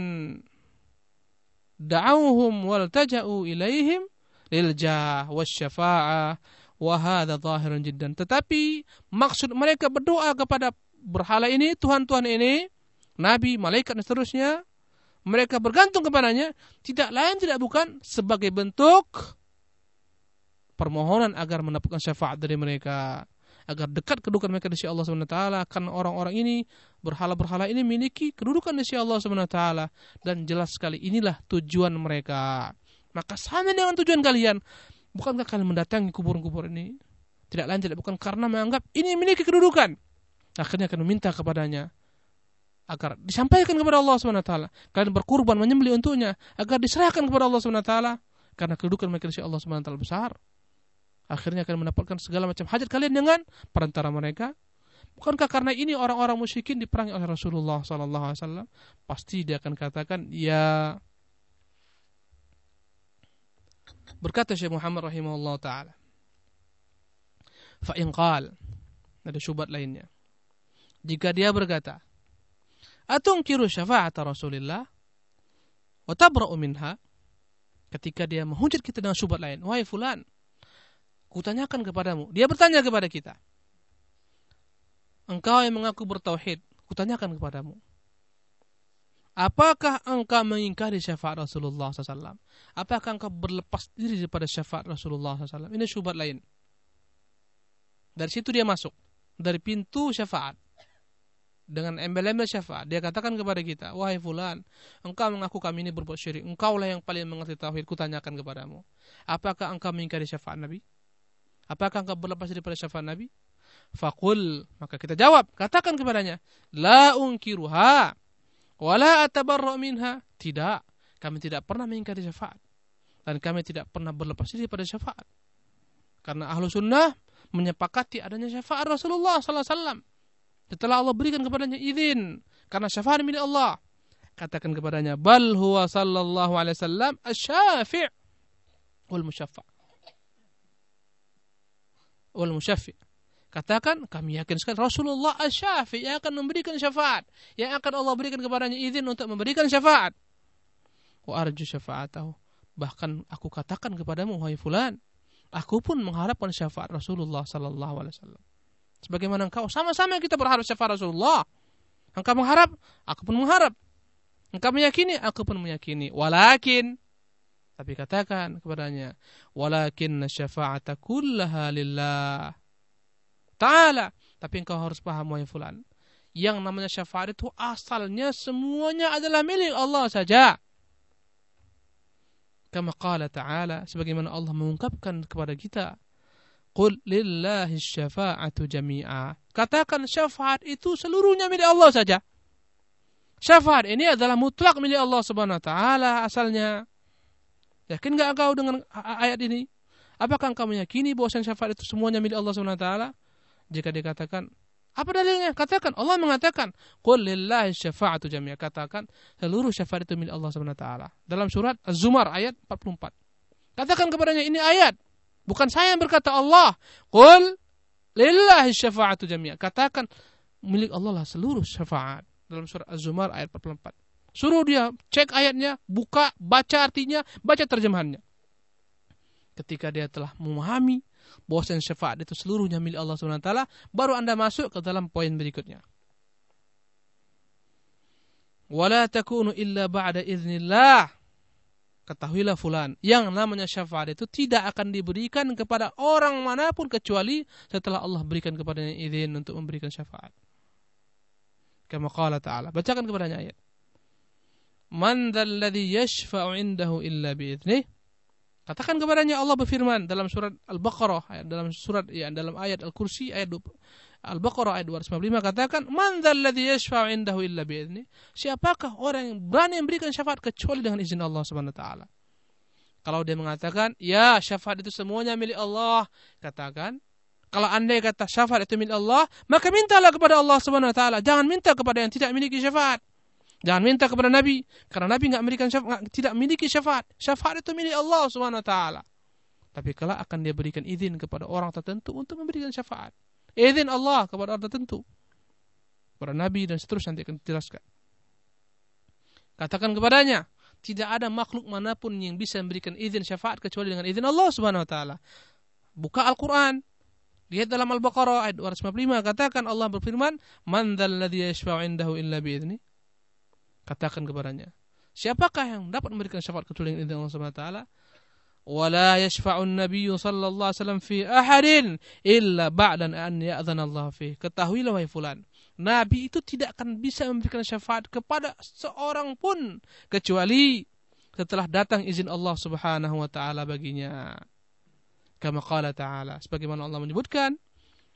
da'awhum wal taja'u ilaihim lil jah wasyafa'ah wa hadha zahirun jiddan. Tetapi maksud mereka berdoa kepada berhala ini, Tuhan-Tuhan ini, nabi, malaikat dan seterusnya, mereka bergantung kepadanya tidak lain tidak bukan sebagai bentuk permohonan agar mendapatkan syafaat dari mereka agar dekat kedudukan mereka di sisi Allah Subhanahu wa taala karena orang-orang ini berhala-berhala ini memiliki kedudukan di sisi Allah Subhanahu wa taala dan jelas sekali inilah tujuan mereka. Maka sama dengan tujuan kalian. Bukankah kalian mendatangi kubur-kubur ini? Tidak lain tidak bukan karena menganggap ini memiliki kedudukan. Akhirnya akan meminta kepadanya agar disampaikan kepada Allah Subhanahu wa taala. Kalian berkurban menyembelih untuknya agar diserahkan kepada Allah Subhanahu wa taala karena kedudukan mereka di sisi Allah Subhanahu wa taala besar. Akhirnya akan mendapatkan segala macam hajat kalian dengan perantara mereka. Bukankah karena ini orang-orang musyrikin diperangi oleh Rasulullah sallallahu alaihi wasallam? Pasti dia akan katakan, "Ya Berkata Syekh Muhammad rahimahullah taala. Fa in qal ada syubhat lainnya. Jika dia berkata, "Atunkiru syafa'at Rasulillah wa tabra'u minha?" Ketika dia menghujat kita dengan syubhat lain, "Wahai fulan, kutanyakan kepadamu." Dia bertanya kepada kita, "Engkau yang mengaku bertauhid, kutanyakan kepadamu, Apakah engkau mengingkari syafaat Rasulullah SAW? Apakah engkau berlepas diri daripada syafaat Rasulullah SAW? Ini syubhat lain. Dari situ dia masuk. Dari pintu syafaat. Dengan embel-embel syafaat. Dia katakan kepada kita, Wahai fulan, engkau mengaku kami ini berbuat syirik. Engkaulah yang paling mengerti tauhid. Kutanyakan kepadamu. Apakah engkau mengingkari syafaat Nabi? Apakah engkau berlepas daripada syafaat Nabi? Fakul. Maka kita jawab. Katakan kepadanya. La unkiruha Wala atabarra minha. Tidak. Kami tidak pernah mengingkari syafaat. Dan kami tidak pernah berlepas diri pada syafaat. Karena ahlu sunnah menyepakati adanya syafaat Rasulullah SAW. Setelah Allah berikan kepadanya izin. Karena syafaat milik Allah. Katakan kepadanya. Bal huwa sallallahu alaihi wasallam asyafi' wal musyaffa' wal musyaffi' Katakan kami yakin sekali Rasulullah asy-syafi yang akan memberikan syafaat, yang akan Allah berikan kepadanya izin untuk memberikan syafaat. Wa arju syafa'atahu. Bahkan aku katakan kepadamu wahai fulan, aku pun mengharapkan syafaat Rasulullah sallallahu alaihi wasallam. Sebagaimana engkau sama-sama kita berharap syafaat Rasulullah. Engkau mengharap, aku pun mengharap. Engkau meyakini, aku pun meyakini. Walakin tapi katakan kepadanya, walakin syafa'ata kullaha lillah ta'ala. Tapi engkau harus paham wahai fulan. Yang namanya syafaat itu asalnya semuanya adalah milik Allah saja. Kama qala ta'ala. Sebagaimana Allah mengungkapkan kepada kita. Qul lillahi syafa'atu jami'a. Katakan syafaat itu seluruhnya milik Allah saja. Syafaat ini adalah mutlak milik Allah Subhanahu wa taala asalnya. Yakin enggak engkau dengan ayat ini? Apakah engkau meyakini bahwa syafaat itu semuanya milik Allah Subhanahu wa taala? Jika dikatakan apa dalilnya? Katakan Allah mengatakan, "Qul lillahi syafa'atu jami'a." Katakan seluruh syafaat itu milik Allah Subhanahu wa taala. Dalam surat Az-Zumar ayat 44. Katakan kepadanya ini ayat, bukan saya yang berkata Allah. Qul lillahi syafa'atu jami'a. Katakan milik Allah lah seluruh syafaat. Dalam surat Az-Zumar ayat 44. Suruh dia cek ayatnya, buka, baca artinya, baca terjemahannya. Ketika dia telah memahami bahwasanya syafaat itu seluruhnya milik Allah SWT, baru Anda masuk ke dalam poin berikutnya. Wala takunu illa ba'da iznillah. Ketahuilah fulan, yang namanya syafaat itu tidak akan diberikan kepada orang mana pun kecuali setelah Allah berikan kepadanya izin untuk memberikan syafaat. Kama qala ta'ala. Bacakan kepadanya ayat. Man dzalladzi yashfa'u indahu illa bi'idnih Katakan kepadanya Allah berfirman dalam surat Al-Baqarah dalam surat ya dalam ayat Al-Kursi ayat Al-Baqarah ayat 255 katakan man dzalladzi yashfa'u indahu illa bi'idzni siapakah orang yang berani memberikan syafaat kecuali dengan izin Allah Subhanahu wa taala? Kalau dia mengatakan ya syafaat itu semuanya milik Allah katakan kalau anda kata syafaat itu milik Allah maka mintalah kepada Allah Subhanahu wa taala. Jangan minta kepada yang tidak memiliki syafaat Jangan minta kepada Nabi karena Nabi nggak memberikan syafaat, tidak memiliki syafaat. Syafaat itu milik Allah Subhanahu wa taala. Tapi kalau akan dia berikan izin kepada orang tertentu untuk memberikan syafaat. Izin Allah kepada orang tertentu. Para nabi dan seterusnya nanti akan dijelaskan. Katakan kepadanya, tidak ada makhluk mana pun yang bisa memberikan izin syafaat kecuali dengan izin Allah Subhanahu wa taala. Buka Al-Qur'an. Lihat dalam Al-Baqarah ayat 255 katakan Allah berfirman, "Man dzalladzi yashfa'u 'indahu illa bi'idznihi?" Katakan kepadanya, siapakah yang dapat memberikan syafaat kecuali dengan Allah Subhanahu wa taala? Wala yashfa'un nabiyyu sallallahu alaihi wasallam fi ahadin illa ba'da an ya'dhana Allah fi. Ketahuilah wahai fulan, nabi itu tidak akan bisa memberikan syafaat kepada seorang pun kecuali setelah datang izin Allah Subhanahu wa taala baginya. Kama qala ta'ala, sebagaimana Allah menyebutkan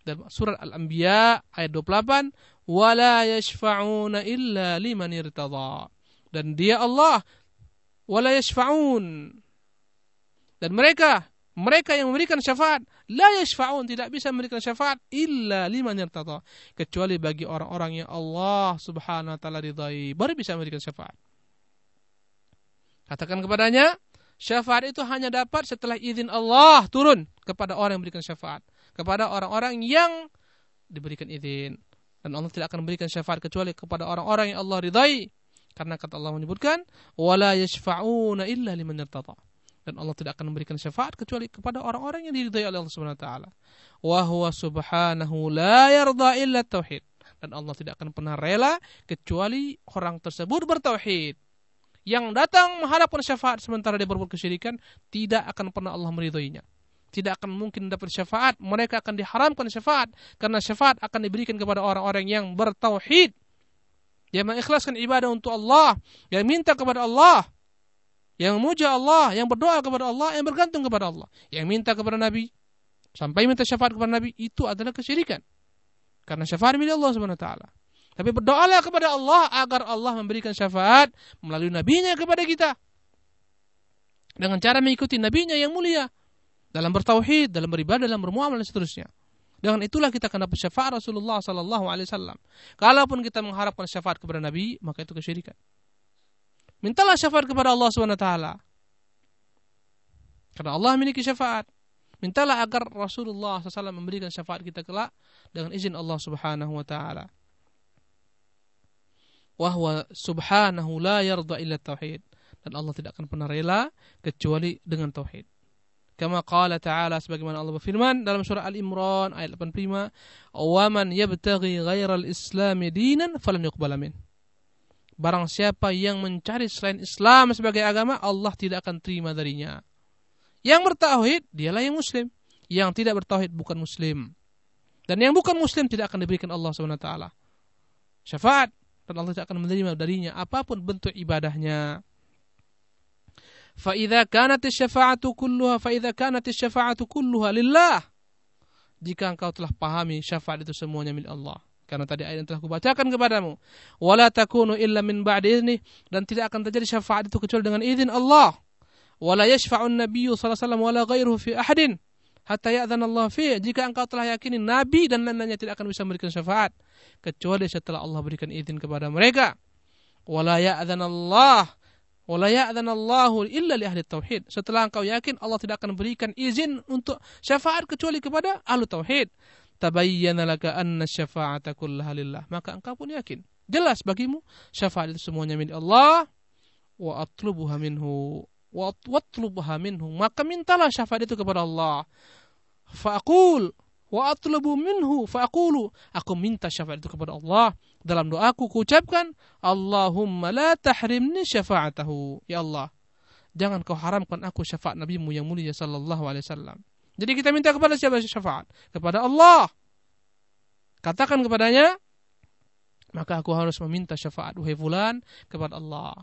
dalam surat Al-Anbiya ayat 28, wala yashfa'una illa liman irtada dan dia Allah wala yashfa'un dan mereka mereka yang memberikan syafaat la yashfa'un tidak bisa memberikan syafaat illa liman irtada kecuali bagi orang-orang yang Allah Subhanahu wa taala ridai baru bisa memberikan syafaat. Katakan kepadanya syafaat itu hanya dapat setelah izin Allah turun kepada orang yang memberikan syafaat. Kepada orang-orang yang diberikan izin dan Allah tidak akan memberikan syafaat kecuali kepada orang-orang yang Allah ridai. Karena kata Allah menyebutkan, "Wala yashfa'una illa liman irtada." Dan Allah tidak akan memberikan syafaat kecuali kepada orang-orang yang diridai oleh Allah Subhanahu wa taala. Wa huwa subhanahu la yarda illa tauhid. Dan Allah tidak akan pernah rela kecuali orang tersebut bertauhid. Yang datang mengharapkan syafaat sementara dia berbuat kesyirikan, tidak akan pernah Allah meridhoinya tidak akan mungkin dapat syafaat. Mereka akan diharamkan syafaat karena syafaat akan diberikan kepada orang-orang yang bertauhid. Yang mengikhlaskan ibadah untuk Allah, yang minta kepada Allah, yang memuja Allah, yang berdoa kepada Allah, yang bergantung kepada Allah, yang minta kepada Nabi, sampai minta syafaat kepada Nabi itu adalah kesyirikan. Karena syafaat milik Allah Subhanahu. Tapi berdoalah kepada Allah agar Allah memberikan syafaat melalui nabinya kepada kita. Dengan cara mengikuti nabinya yang mulia dalam bertauhid, dalam beribadah, dalam bermuamalah dan seterusnya. Dengan itulah kita akan dapat syafaat Rasulullah sallallahu alaihi wasallam. Kalaupun kita mengharapkan syafaat kepada Nabi, maka itu kesyirikan. Mintalah syafaat kepada Allah Subhanahu wa taala. Karena Allah memiliki syafaat. Mintalah agar Rasulullah SAW memberikan syafaat kita kelak dengan izin Allah Subhanahu wa taala. Wahwa subhanahu la yarda illa tauhid. Dan Allah tidak akan pernah rela kecuali dengan tauhid. Kama qala ta'ala sebagaimana Allah berfirman dalam surah Al-Imran ayat 85, "Wa man yabtaghi ghairal islam dinan falan yuqbala min." Barang siapa yang mencari selain Islam sebagai agama, Allah tidak akan terima darinya. Yang bertauhid, dialah yang muslim. Yang tidak bertauhid bukan muslim. Dan yang bukan muslim tidak akan diberikan Allah SWT. Syafaat. Dan Allah tidak akan menerima darinya apa pun bentuk ibadahnya. فإذا كانت الشفاعة كلها فإذا كانت الشفاعة كلها لله jika engkau telah pahami syafaat itu semuanya milik Allah karena tadi ayat yang telah kubacakan kepadamu wala takunu illa min ba'di idzni dan tidak akan terjadi syafaat itu kecuali dengan izin Allah wala yashfa'u an-nabiyyu sallallahu alaihi wasallam wala ghairuhu fi ahadin hatta ya'dzana Allah fi jika engkau telah yakini nabi dan lainnya tidak akan bisa memberikan syafaat kecuali setelah Allah berikan izin kepada mereka wala ya'dzana Allah Wala ya'dhanallahu illa li ahli tauhid. Setelah engkau yakin Allah tidak akan berikan izin untuk syafaat kecuali kepada ahli tauhid. Tabayyana laka anna syafa'ata kullaha lillah. Maka engkau pun yakin. Jelas bagimu syafaat itu semuanya milik Allah wa atlubuha minhu wa atlubuha minhu. Maka mintalah syafaat itu kepada Allah. Fa'aqul wa atlubu minhu fa'aqulu aku minta syafaat itu kepada Allah dalam doaku kuucapkan Allahumma la tahrimni syafa'atahu. Ya Allah jangan kau haramkan aku syafaat nabimu yang mulia sallallahu alaihi wasallam. Jadi kita minta kepada siapa syafaat? Kepada Allah. Katakan kepadanya maka aku harus meminta syafaat wahai fulan kepada Allah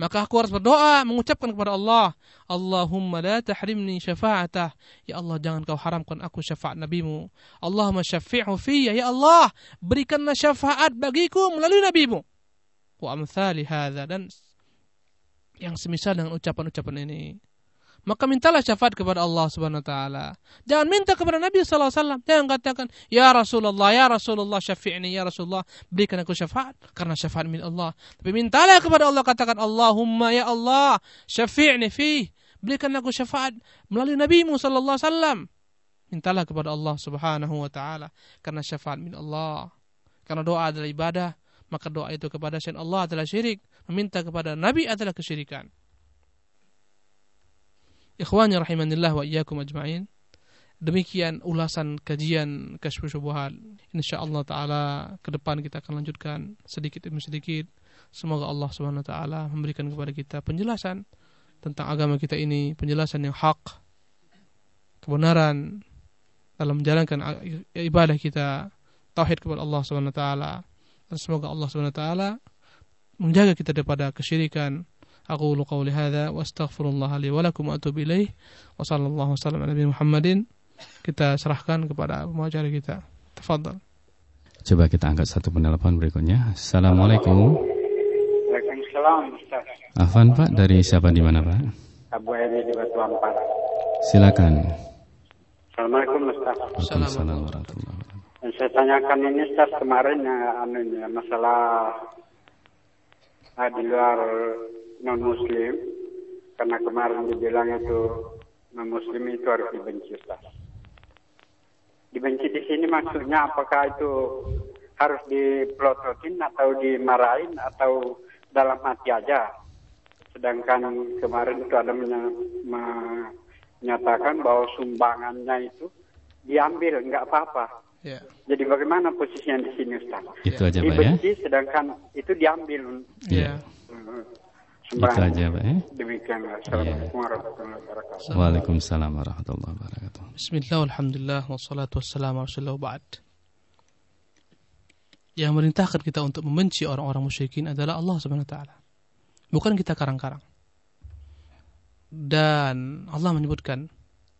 Maka aku harus berdoa, mengucapkan kepada Allah, Allahumma la tahrimni syafa'atah. Ya Allah, jangan kau haramkan aku syafaat nabimu. Allahumma syafi'hu fiyya. Ya Allah, berikanlah syafaat bagiku melalui nabimu. Wa amthali hadha. Dan yang semisal dengan ucapan-ucapan ini maka mintalah syafaat kepada Allah Subhanahu wa taala. Jangan minta kepada Nabi sallallahu alaihi wasallam. Jangan katakan, "Ya Rasulullah, ya Rasulullah syafi'ni, ya Rasulullah, berikan aku syafaat." Karena syafaat milik Allah. Tapi mintalah kepada Allah katakan, "Allahumma ya Allah, syafi'ni fi." Berikan aku syafaat melalui Nabi sallallahu alaihi wasallam. Mintalah kepada Allah Subhanahu wa taala karena syafaat milik Allah. Karena doa adalah ibadah, maka doa itu kepada selain Allah adalah syirik. Meminta kepada Nabi adalah kesyirikan. Ikhwani rahimanillah wa iyyakum ajma'in. Demikian ulasan kajian Kasyful Syubhat. Insyaallah taala ke depan kita akan lanjutkan sedikit demi sedikit. Semoga Allah Subhanahu wa taala memberikan kepada kita penjelasan tentang agama kita ini, penjelasan yang hak, kebenaran dalam menjalankan ibadah kita, tauhid kepada Allah Subhanahu wa taala. Dan semoga Allah Subhanahu wa taala menjaga kita daripada kesyirikan, أقول قولي هذا واستغفر الله لي ولكم وأتوب إليه وصلى الله وسلم على نبينا Muhammadin kita serahkan kepada pengajar kita tafadhal Coba kita angkat satu penelpon berikutnya. Assalamualaikum. Waalaikumsalam, Ustaz. Afan Pak, dari siapa di mana Pak? Abu Edi di Batu Ampar. Silakan. Assalamualaikum, Ustaz. Waalaikumsalam warahmatullahi wabarakatuh. Yang saya tanyakan ini, Ustaz, kemarin ya, anu, ya, masalah ah, di luar non muslim karena kemarin dibilang itu non muslim itu harus dibenci Ustaz. Dibenci di sini maksudnya apakah itu harus dipelototin atau dimarahin atau dalam hati aja. Sedangkan kemarin itu ada menyatakan bahwa sumbangannya itu diambil nggak apa-apa. Ya. Jadi bagaimana posisinya di sini Ustaz? Itu aja Pak ya. Dibenci sedangkan itu diambil. Ya. Hmm. Itu aja Pak ya. Demikian. Assalamualaikum warahmatullahi wabarakatuh. Waalaikumsalam warahmatullahi wabarakatuh. Bismillah, alhamdulillah, wassalatu wassalamu ala rasulillah wa ba'd. Yang merintahkan kita untuk membenci orang-orang musyrikin adalah Allah Subhanahu wa taala. Bukan kita karang-karang. Dan Allah menyebutkan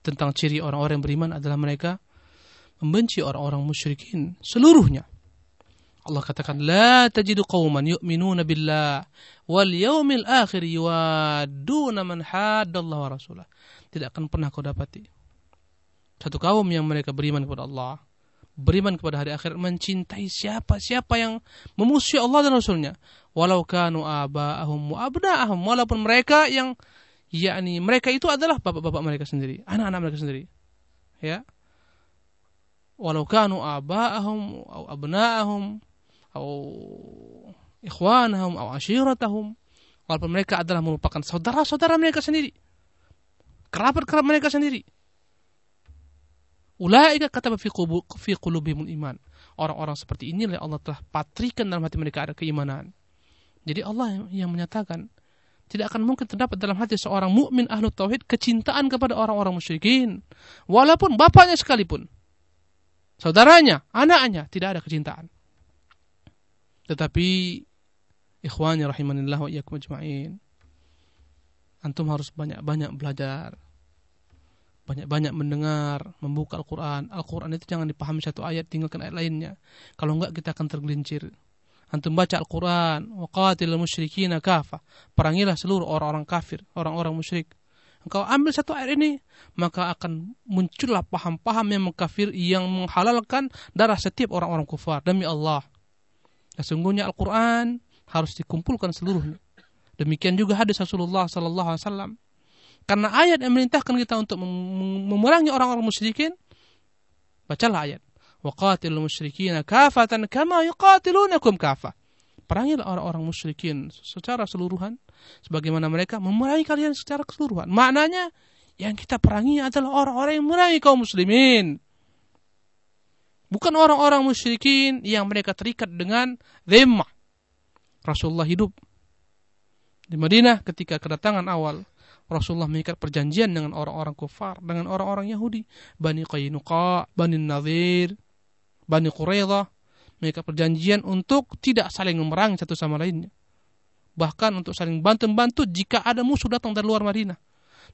tentang ciri orang-orang yang beriman adalah mereka membenci orang-orang musyrikin seluruhnya. Allah katakan la tajidu qauman yu'minuna billah wal yaumil akhir yuwadduna man haddallaha wa rasulah. Tidak akan pernah kau dapati satu kaum yang mereka beriman kepada Allah, beriman kepada hari akhir, mencintai siapa-siapa yang memusuhi Allah dan Rasulnya. Walau kanu aba'ahum wa abna'ahum. Walaupun mereka yang, yakni mereka itu adalah bapak-bapak mereka sendiri, anak-anak mereka sendiri. Ya. Walau kanu aba'ahum atau abna'ahum atau ikhwanahum atau ashiratahum. Walaupun mereka adalah merupakan saudara-saudara mereka sendiri. Kerabat-kerabat mereka sendiri. Ulaika kata fi qulubihimul iman. Orang-orang seperti ini Allah telah patrikan dalam hati mereka ada keimanan. Jadi Allah yang menyatakan tidak akan mungkin terdapat dalam hati seorang mukmin ahlu tauhid kecintaan kepada orang-orang musyrikin walaupun bapaknya sekalipun. Saudaranya, anaknya tidak ada kecintaan. Tetapi ikhwani rahimanillah wa iyyakum ajma'in. Antum harus banyak-banyak belajar banyak-banyak mendengar, membuka Al-Quran. Al-Quran itu jangan dipahami satu ayat, tinggalkan ayat lainnya. Kalau enggak kita akan tergelincir. Antum baca Al-Quran, waqatil musyrikina kafa. Perangilah seluruh orang-orang kafir, orang-orang musyrik. Engkau ambil satu ayat ini, maka akan muncullah paham-paham yang mengkafir, yang menghalalkan darah setiap orang-orang kufar. Demi Allah. Sesungguhnya Al-Quran harus dikumpulkan seluruhnya. Demikian juga hadis Rasulullah Wasallam karena ayat yang merintahkan kita untuk memerangi orang-orang musyrikin, bacalah ayat. Waqatilul musyrikin kafatan kama yuqatilunakum kafa. Perangilah orang-orang musyrikin secara keseluruhan sebagaimana mereka memerangi kalian secara keseluruhan. Maknanya yang kita perangi adalah orang-orang yang memerangi kaum muslimin. Bukan orang-orang musyrikin yang mereka terikat dengan dhimmah. Rasulullah hidup di Madinah ketika kedatangan awal Rasulullah mengikat perjanjian dengan orang-orang kufar, dengan orang-orang Yahudi, Bani Qainuqa, Bani Nadir, Bani Quraidah, mengikat perjanjian untuk tidak saling memerangi satu sama lainnya. bahkan untuk saling bantu-bantu jika ada musuh datang dari luar Madinah.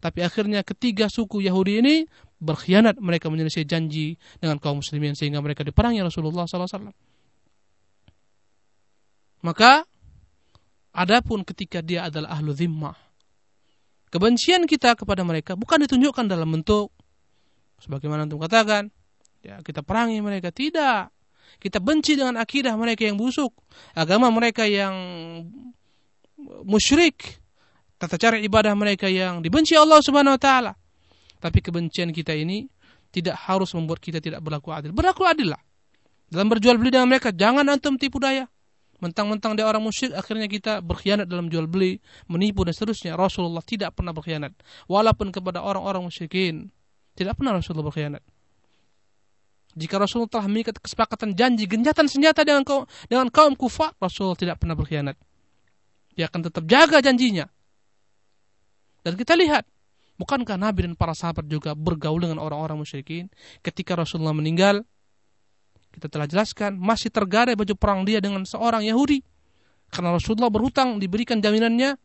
Tapi akhirnya ketiga suku Yahudi ini berkhianat mereka menyelesaikan janji dengan kaum muslimin sehingga mereka diperangi Rasulullah SAW. Maka adapun ketika dia adalah ahlu zimmah, kebencian kita kepada mereka bukan ditunjukkan dalam bentuk sebagaimana untuk katakan, ya kita perangi mereka tidak. Kita benci dengan akidah mereka yang busuk, agama mereka yang musyrik, tata cara ibadah mereka yang dibenci Allah Subhanahu wa taala. Tapi kebencian kita ini tidak harus membuat kita tidak berlaku adil. Berlaku adil lah. Dalam berjual beli dengan mereka, jangan antum tipu daya. Mentang-mentang dia orang musyrik, akhirnya kita berkhianat dalam jual beli, menipu dan seterusnya. Rasulullah tidak pernah berkhianat. Walaupun kepada orang-orang musyrikin. Tidak pernah Rasulullah berkhianat. Jika Rasulullah telah mengikat kesepakatan janji genjatan senjata dengan kaum, dengan kaum kufar, Rasulullah tidak pernah berkhianat. Dia akan tetap jaga janjinya. Dan kita lihat, bukankah Nabi dan para sahabat juga bergaul dengan orang-orang musyrikin ketika Rasulullah meninggal? Kita telah jelaskan, masih tergadai baju perang dia dengan seorang Yahudi. Karena Rasulullah berhutang, diberikan jaminannya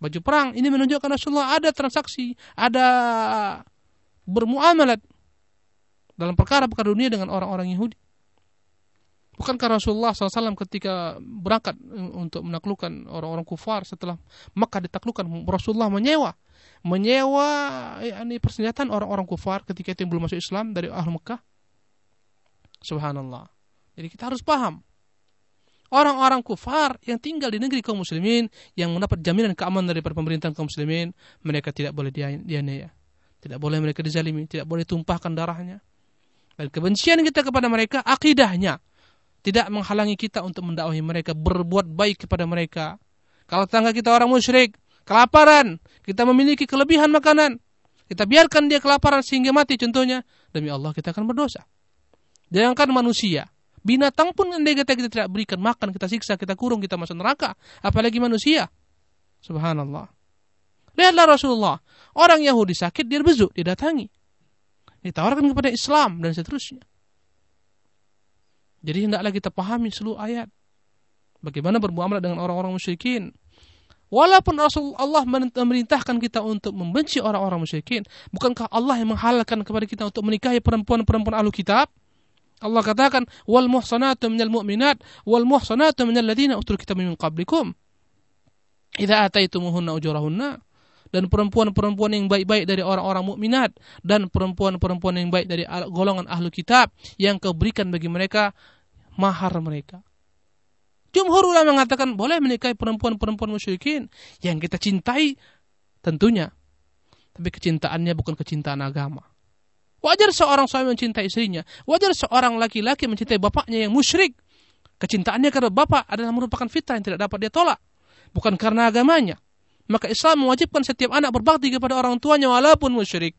baju perang. Ini menunjukkan Rasulullah ada transaksi, ada bermuamalat dalam perkara-perkara dunia dengan orang-orang Yahudi. Bukankah Rasulullah SAW ketika berangkat untuk menaklukkan orang-orang kufar setelah Makkah ditaklukkan, Rasulullah menyewa menyewa yakni persenjataan orang-orang kufar ketika itu belum masuk Islam dari ahli Makkah. Subhanallah. Jadi kita harus paham. Orang-orang kufar yang tinggal di negeri kaum muslimin yang mendapat jaminan keamanan dari pemerintahan kaum muslimin, mereka tidak boleh dianiaya. Tidak boleh mereka dizalimi, tidak boleh tumpahkan darahnya. Dan kebencian kita kepada mereka akidahnya tidak menghalangi kita untuk mendakwahi mereka, berbuat baik kepada mereka. Kalau tangga kita orang musyrik, kelaparan, kita memiliki kelebihan makanan, kita biarkan dia kelaparan sehingga mati contohnya, demi Allah kita akan berdosa. Jangankan manusia, binatang pun andai kata kita tidak berikan makan, kita siksa, kita kurung, kita masuk neraka, apalagi manusia. Subhanallah. Lihatlah Rasulullah, orang Yahudi sakit, dia berzuk, dia datangi. Ditawarkan kepada Islam dan seterusnya. Jadi hendaklah kita pahami seluruh ayat. Bagaimana bermuamalah dengan orang-orang musyrikin. Walaupun Rasulullah memerintahkan kita untuk membenci orang-orang musyrikin, bukankah Allah yang menghalalkan kepada kita untuk menikahi perempuan-perempuan ahlu kitab? Allah katakan, "Wal muhsanatu minal mu'minat wal muhsanatu minal ladzina utul kitab min qablikum." Idza ataitumuhunna ujurahunna dan perempuan-perempuan yang baik-baik dari orang-orang mukminat dan perempuan-perempuan yang baik dari golongan ahlu kitab yang kau berikan bagi mereka mahar mereka. Jumhur ulama mengatakan boleh menikahi perempuan-perempuan musyrikin yang kita cintai tentunya. Tapi kecintaannya bukan kecintaan agama. Wajar seorang suami mencintai istrinya. Wajar seorang laki-laki mencintai bapaknya yang musyrik. Kecintaannya karena bapak adalah merupakan fitrah yang tidak dapat dia tolak. Bukan karena agamanya. Maka Islam mewajibkan setiap anak berbakti kepada orang tuanya walaupun musyrik.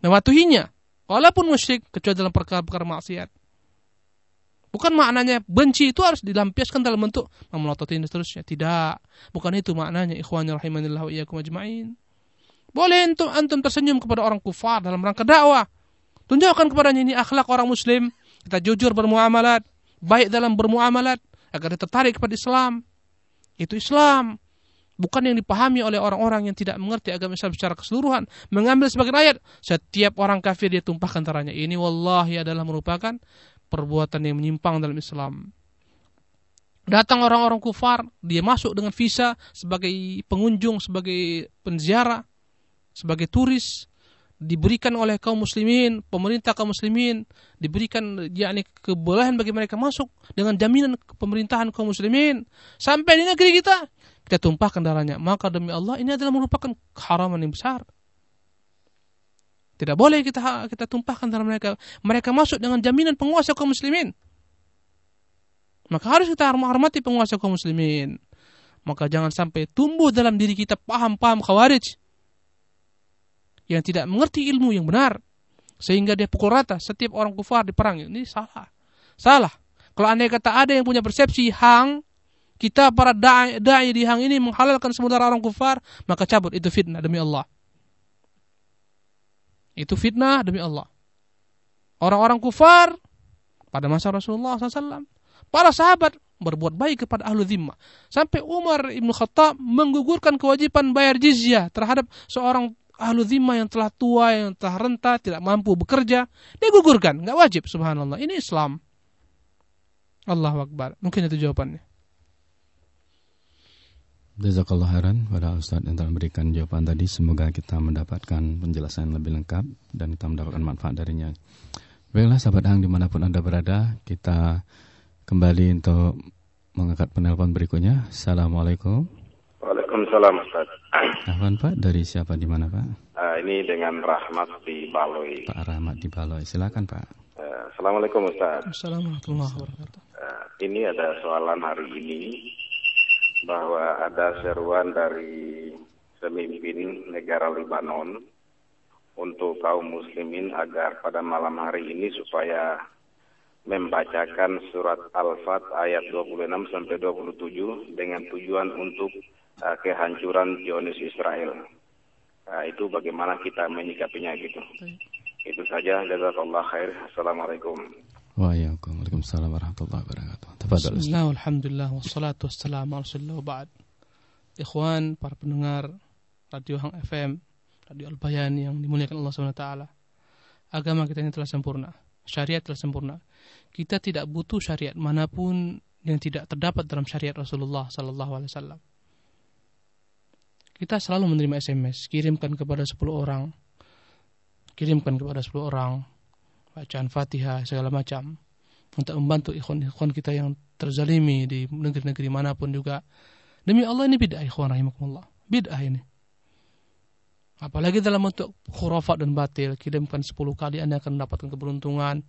Mematuhinya. Walaupun musyrik. Kecuali dalam perkara-perkara maksiat. Bukan maknanya benci itu harus dilampiaskan dalam bentuk memelototi dan seterusnya. Tidak. Bukan itu maknanya. Ikhwani rahimanillah wa iyyakum ajma'in. Boleh antum, antum tersenyum kepada orang kufar dalam rangka dakwah. Tunjukkan kepadanya ini akhlak orang muslim. Kita jujur bermuamalat. Baik dalam bermuamalat. Agar dia tertarik kepada Islam. Itu Islam. Bukan yang dipahami oleh orang-orang yang tidak mengerti agama Islam secara keseluruhan. Mengambil sebagai ayat. Setiap orang kafir dia tumpahkan taranya. Ini wallahi adalah merupakan perbuatan yang menyimpang dalam Islam. Datang orang-orang kufar, dia masuk dengan visa sebagai pengunjung, sebagai penziarah, sebagai turis, diberikan oleh kaum muslimin, pemerintah kaum muslimin, diberikan yakni kebolehan bagi mereka masuk dengan jaminan pemerintahan kaum muslimin. Sampai di negeri kita, kita tumpahkan darahnya. Maka demi Allah ini adalah merupakan keharaman yang besar. Tidak boleh kita kita tumpahkan dalam mereka. Mereka masuk dengan jaminan penguasa kaum muslimin. Maka harus kita hormati penguasa kaum muslimin. Maka jangan sampai tumbuh dalam diri kita paham-paham khawarij. Yang tidak mengerti ilmu yang benar. Sehingga dia pukul rata setiap orang kufar diperangi. Ini salah. Salah. Kalau anda kata ada yang punya persepsi hang, kita para da'i da di hang ini menghalalkan semua orang kufar, maka cabut. Itu fitnah demi Allah. Itu fitnah demi Allah. Orang-orang kufar pada masa Rasulullah SAW. Para sahabat berbuat baik kepada ahlu zimmah. Sampai Umar Ibn Khattab menggugurkan kewajiban bayar jizyah terhadap seorang ahlu zimmah yang telah tua, yang telah renta, tidak mampu bekerja. Dia gugurkan, nggak wajib subhanallah. Ini Islam. Allahu Akbar. Mungkin itu jawabannya. Jazakallah khairan pada Ustaz yang telah memberikan jawaban tadi. Semoga kita mendapatkan penjelasan yang lebih lengkap dan kita mendapatkan manfaat darinya. Baiklah sahabat Hang di mana pun Anda berada, kita kembali untuk mengangkat penelpon berikutnya. Assalamualaikum. Waalaikumsalam Ustaz. Ahwan Pak, dari siapa di mana Pak? Uh, ini dengan Rahmat di Baloi. Pak Rahmat di Baloi, silakan Pak. Uh, Assalamualaikum Ustaz. Assalamualaikum warahmatullahi wabarakatuh. Uh, ini ada soalan hari ini bahwa ada seruan dari pemimpin negara Lebanon untuk kaum muslimin agar pada malam hari ini supaya membacakan surat Al-Fat ayat 26 sampai 27 dengan tujuan untuk uh, kehancuran Zionis Israel. Uh, itu bagaimana kita menyikapinya gitu. Itu saja. Jazakallah khair. Assalamualaikum. Waalaikumsalam warahmatullahi wabarakatuh. Bismillah, alhamdulillah, wassalatu wassalamu ala rasulillah ba'd. Ikhwan, para pendengar Radio Hang FM, Radio Al-Bayan yang dimuliakan Allah SWT. Agama kita ini telah sempurna. Syariat telah sempurna. Kita tidak butuh syariat mana pun yang tidak terdapat dalam syariat Rasulullah Sallallahu Alaihi Wasallam. Kita selalu menerima SMS, kirimkan kepada 10 orang, kirimkan kepada 10 orang, bacaan Fatihah segala macam untuk membantu ikhwan-ikhwan kita yang terzalimi di negeri-negeri mana pun juga. Demi Allah ini bid'ah ikhwan rahimakumullah. Bid'ah ini. Apalagi dalam bentuk khurafat dan batil, kirimkan 10 kali Anda akan mendapatkan keberuntungan.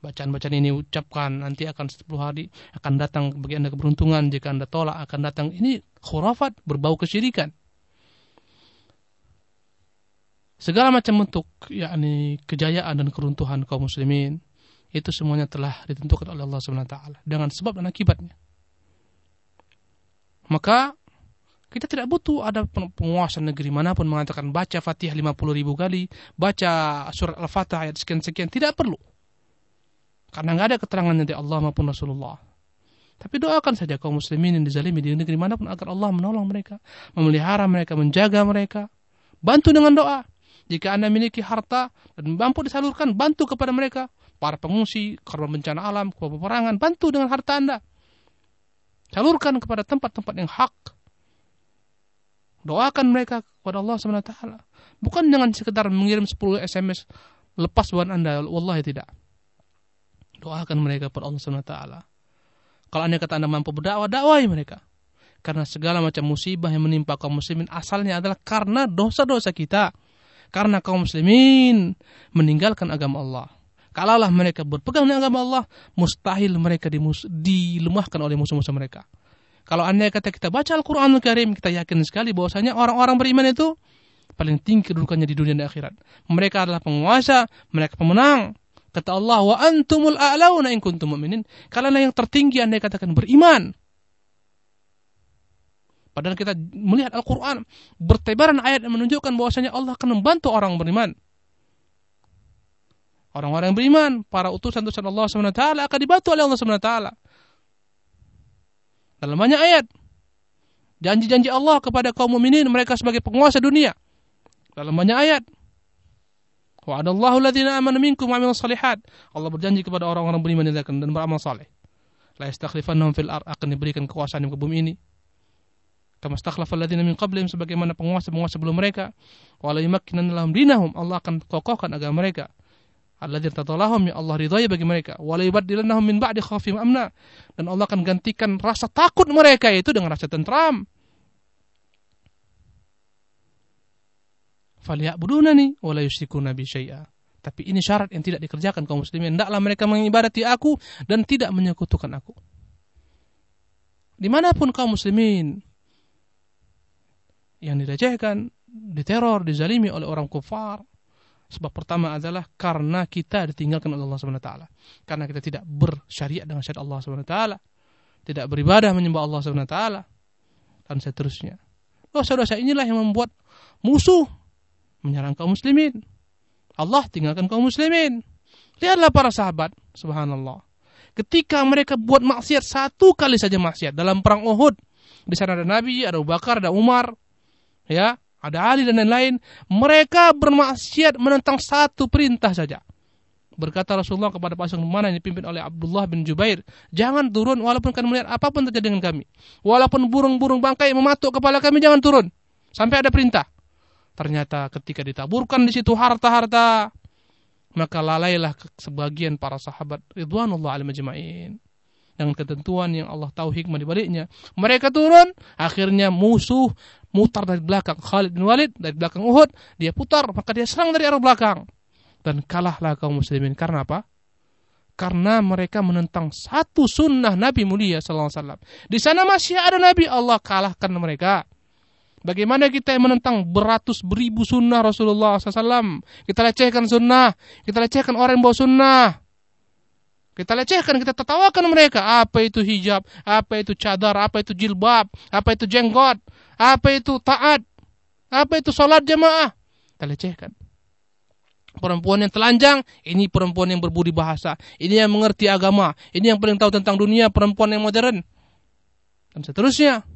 Bacaan-bacaan ini ucapkan nanti akan 10 hari akan datang bagi Anda keberuntungan. Jika Anda tolak akan datang. Ini khurafat berbau kesyirikan. Segala macam bentuk yakni kejayaan dan keruntuhan kaum muslimin itu semuanya telah ditentukan oleh Allah Subhanahu wa taala dengan sebab dan akibatnya. Maka kita tidak butuh ada penguasa negeri mana pun mengatakan baca Fatihah 50 ribu kali, baca surat Al-Fatihah ayat sekian-sekian, tidak perlu. Karena nggak ada keterangan dari Allah maupun Rasulullah. Tapi doakan saja kaum muslimin yang dizalimi di negeri mana pun agar Allah menolong mereka, memelihara mereka, menjaga mereka. Bantu dengan doa. Jika Anda memiliki harta dan mampu disalurkan, bantu kepada mereka para pengungsi, korban bencana alam, korban peperangan, bantu dengan harta Anda. Salurkan kepada tempat-tempat yang hak. Doakan mereka kepada Allah SWT. Bukan dengan sekedar mengirim 10 SMS lepas buat Anda. Wallahi tidak. Doakan mereka kepada Allah SWT. Kalau Anda kata Anda mampu berdakwah, dakwai mereka. Karena segala macam musibah yang menimpa kaum muslimin asalnya adalah karena dosa-dosa kita. Karena kaum muslimin meninggalkan agama Allah. Kalaulah mereka berpegang dengan agama Allah, mustahil mereka dilemahkan oleh musuh-musuh mereka. Kalau anda kata kita baca Al-Quranul Karim, kita yakin sekali bahwasanya orang-orang beriman itu paling tinggi kedudukannya di dunia dan akhirat. Mereka adalah penguasa, mereka pemenang. Kata Allah, wa antumul a'launa in kuntum mu'minin. Kalian yang tertinggi anda katakan beriman. Padahal kita melihat Al-Quran, bertebaran ayat yang menunjukkan bahwasanya Allah akan membantu orang beriman. Orang-orang yang beriman, para utusan-utusan Allah SWT akan dibantu oleh Allah SWT. Dalam banyak ayat. Janji-janji Allah kepada kaum mukminin mereka sebagai penguasa dunia. Dalam banyak ayat. Wa'adallahu alladhina amanu minkum wa salihat. Allah berjanji kepada orang-orang beriman dan beramal saleh. La yastakhlifannahum fil ar akan diberikan kekuasaan di bumi ini. Kama stakhlafa alladhina min qablihim sebagaimana penguasa-penguasa sebelum mereka. Wa la yumakkinanna lahum dinahum. Allah akan kokohkan agama mereka. Alladzina tadallahum ya Allah ridhai bagi mereka. Wa la yubaddilannahum min ba'di khaufihim amna. Dan Allah akan gantikan rasa takut mereka itu dengan rasa tentram falyabudunani wa la yusyrikuna bi syai'a. Tapi ini syarat yang tidak dikerjakan kaum muslimin. Hendaklah mereka mengibadati aku dan tidak menyekutukan aku. Di mana pun kaum muslimin yang dilecehkan, diteror, dizalimi oleh orang kufar, Sebab pertama adalah karena kita ditinggalkan oleh Allah Subhanahu wa taala. Karena kita tidak bersyariat dengan syariat Allah Subhanahu wa taala. Tidak beribadah menyembah Allah Subhanahu wa taala dan seterusnya. Dosa-dosa inilah yang membuat musuh menyerang kaum muslimin. Allah tinggalkan kaum muslimin. Lihatlah para sahabat, subhanallah. Ketika mereka buat maksiat satu kali saja maksiat dalam perang Uhud, di sana ada Nabi, ada Abu Bakar, ada Umar, ya, ada Ali dan lain-lain. Mereka bermaksiat menentang satu perintah saja. Berkata Rasulullah kepada pasukan mana yang dipimpin oleh Abdullah bin Jubair, jangan turun walaupun kalian melihat apa pun terjadi dengan kami. Walaupun burung-burung bangkai mematuk kepala kami, jangan turun sampai ada perintah. Ternyata ketika ditaburkan di situ harta-harta, maka lalailah sebagian para sahabat ridwanullah alaihi majma'in dengan ketentuan yang Allah tahu hikmah di baliknya. Mereka turun, akhirnya musuh mutar dari belakang Khalid bin Walid dari belakang Uhud, dia putar, maka dia serang dari arah belakang. Dan kalahlah kaum muslimin karena apa? Karena mereka menentang satu sunnah Nabi mulia sallallahu alaihi wasallam. Di sana masih ada Nabi Allah kalahkan mereka. Bagaimana kita yang menentang beratus beribu sunnah Rasulullah SAW. Kita lecehkan sunnah. Kita lecehkan orang yang bawa sunnah. Kita lecehkan, kita tertawakan mereka. Apa itu hijab, apa itu cadar, apa itu jilbab, apa itu jenggot, apa itu taat, apa itu sholat jamaah. Kita lecehkan. Perempuan yang telanjang, ini perempuan yang berbudi bahasa. Ini yang mengerti agama. Ini yang paling tahu tentang dunia, perempuan yang modern. Dan seterusnya.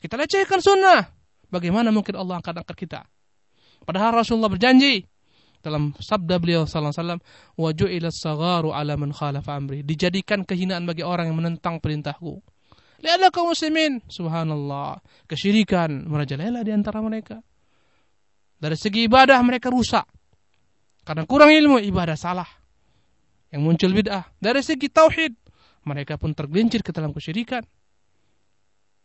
Kita lecehkan sunnah. Bagaimana mungkin Allah akan angkat kita? Padahal Rasulullah berjanji dalam sabda beliau sallallahu alaihi wasallam wa ju'ila sagharu ala man khalafa amri. Dijadikan kehinaan bagi orang yang menentang perintahku. Lihatlah kaum muslimin. Subhanallah. Kesyirikan. Merajalela di antara mereka. Dari segi ibadah mereka rusak. Karena kurang ilmu ibadah salah. Yang muncul bid'ah. Dari segi tauhid mereka pun tergelincir ke dalam kesyirikan.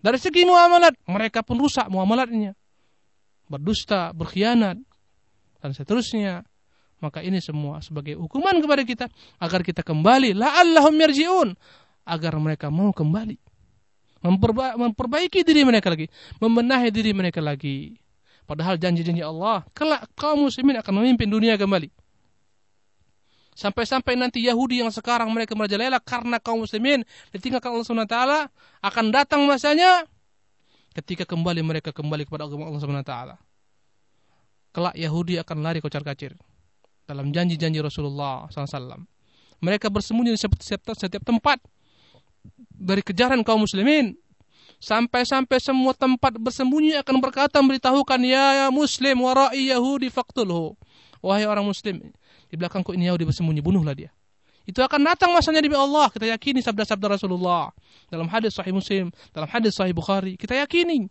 Dari segi muamalat, mereka pun rusak muamalatnya. Berdusta, berkhianat, dan seterusnya. Maka ini semua sebagai hukuman kepada kita agar kita kembali la'allahum yarji'un agar mereka mau kembali. Memperba memperbaiki diri mereka lagi, membenahi diri mereka lagi. Padahal janji-janji Allah, kelak kaum muslimin akan memimpin dunia kembali. Sampai-sampai nanti Yahudi yang sekarang mereka merajalela karena kaum muslimin ditinggalkan Allah SWT akan datang masanya ketika kembali mereka kembali kepada agama Allah SWT. Kelak Yahudi akan lari kocar kacir dalam janji-janji Rasulullah SAW. Mereka bersembunyi di setiap, setiap tempat dari kejaran kaum muslimin sampai-sampai semua tempat bersembunyi akan berkata memberitahukan ya, ya muslim warai yahudi faktulhu wahai orang muslim di belakangku ini Yahudi bersembunyi, bunuhlah dia. Itu akan datang masanya demi Allah. Kita yakini sabda-sabda Rasulullah. Dalam hadis sahih Muslim, dalam hadis sahih Bukhari. Kita yakini.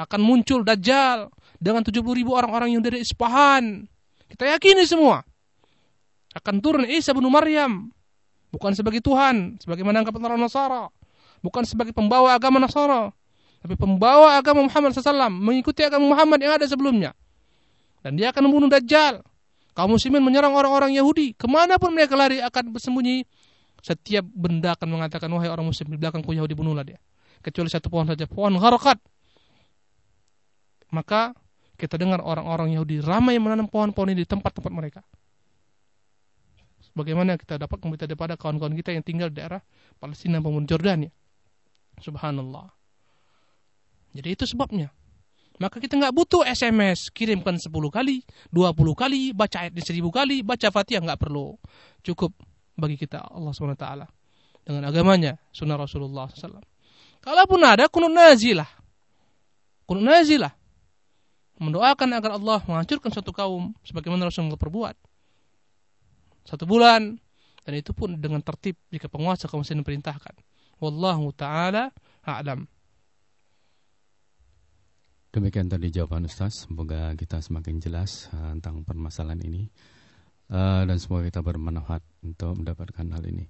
Akan muncul Dajjal dengan 70 ribu orang-orang yang dari Ispahan. Kita yakini semua. Akan turun Isa bin Maryam. Bukan sebagai Tuhan, sebagaimana anggapan orang Nasara. Bukan sebagai pembawa agama Nasara. Tapi pembawa agama Muhammad SAW. Mengikuti agama Muhammad yang ada sebelumnya. Dan dia akan membunuh Dajjal kaum muslimin menyerang orang-orang Yahudi. Ke mana pun mereka lari akan bersembunyi. Setiap benda akan mengatakan, wahai orang muslim, di belakangku Yahudi bunuhlah dia. Kecuali satu pohon saja, pohon harakat. Maka kita dengar orang-orang Yahudi ramai menanam pohon-pohon ini di tempat-tempat mereka. Bagaimana kita dapat memberita daripada kawan-kawan kita yang tinggal di daerah Palestina maupun Jordania. Subhanallah. Jadi itu sebabnya. Maka kita nggak butuh SMS, kirimkan 10 kali, 20 kali, baca ayat 1000 kali, baca Fatihah nggak perlu. Cukup bagi kita Allah SWT dengan agamanya sunnah Rasulullah SAW. Kalaupun ada kunut nazilah. Kunut nazilah. Mendoakan agar Allah menghancurkan suatu kaum sebagaimana Rasulullah perbuat. Satu bulan dan itu pun dengan tertib jika penguasa kaum muslimin perintahkan. Wallahu taala a'lam. Demikian tadi jawaban Ustaz. Semoga kita semakin jelas uh, tentang permasalahan ini. Uh, dan semoga kita bermanfaat untuk mendapatkan hal ini.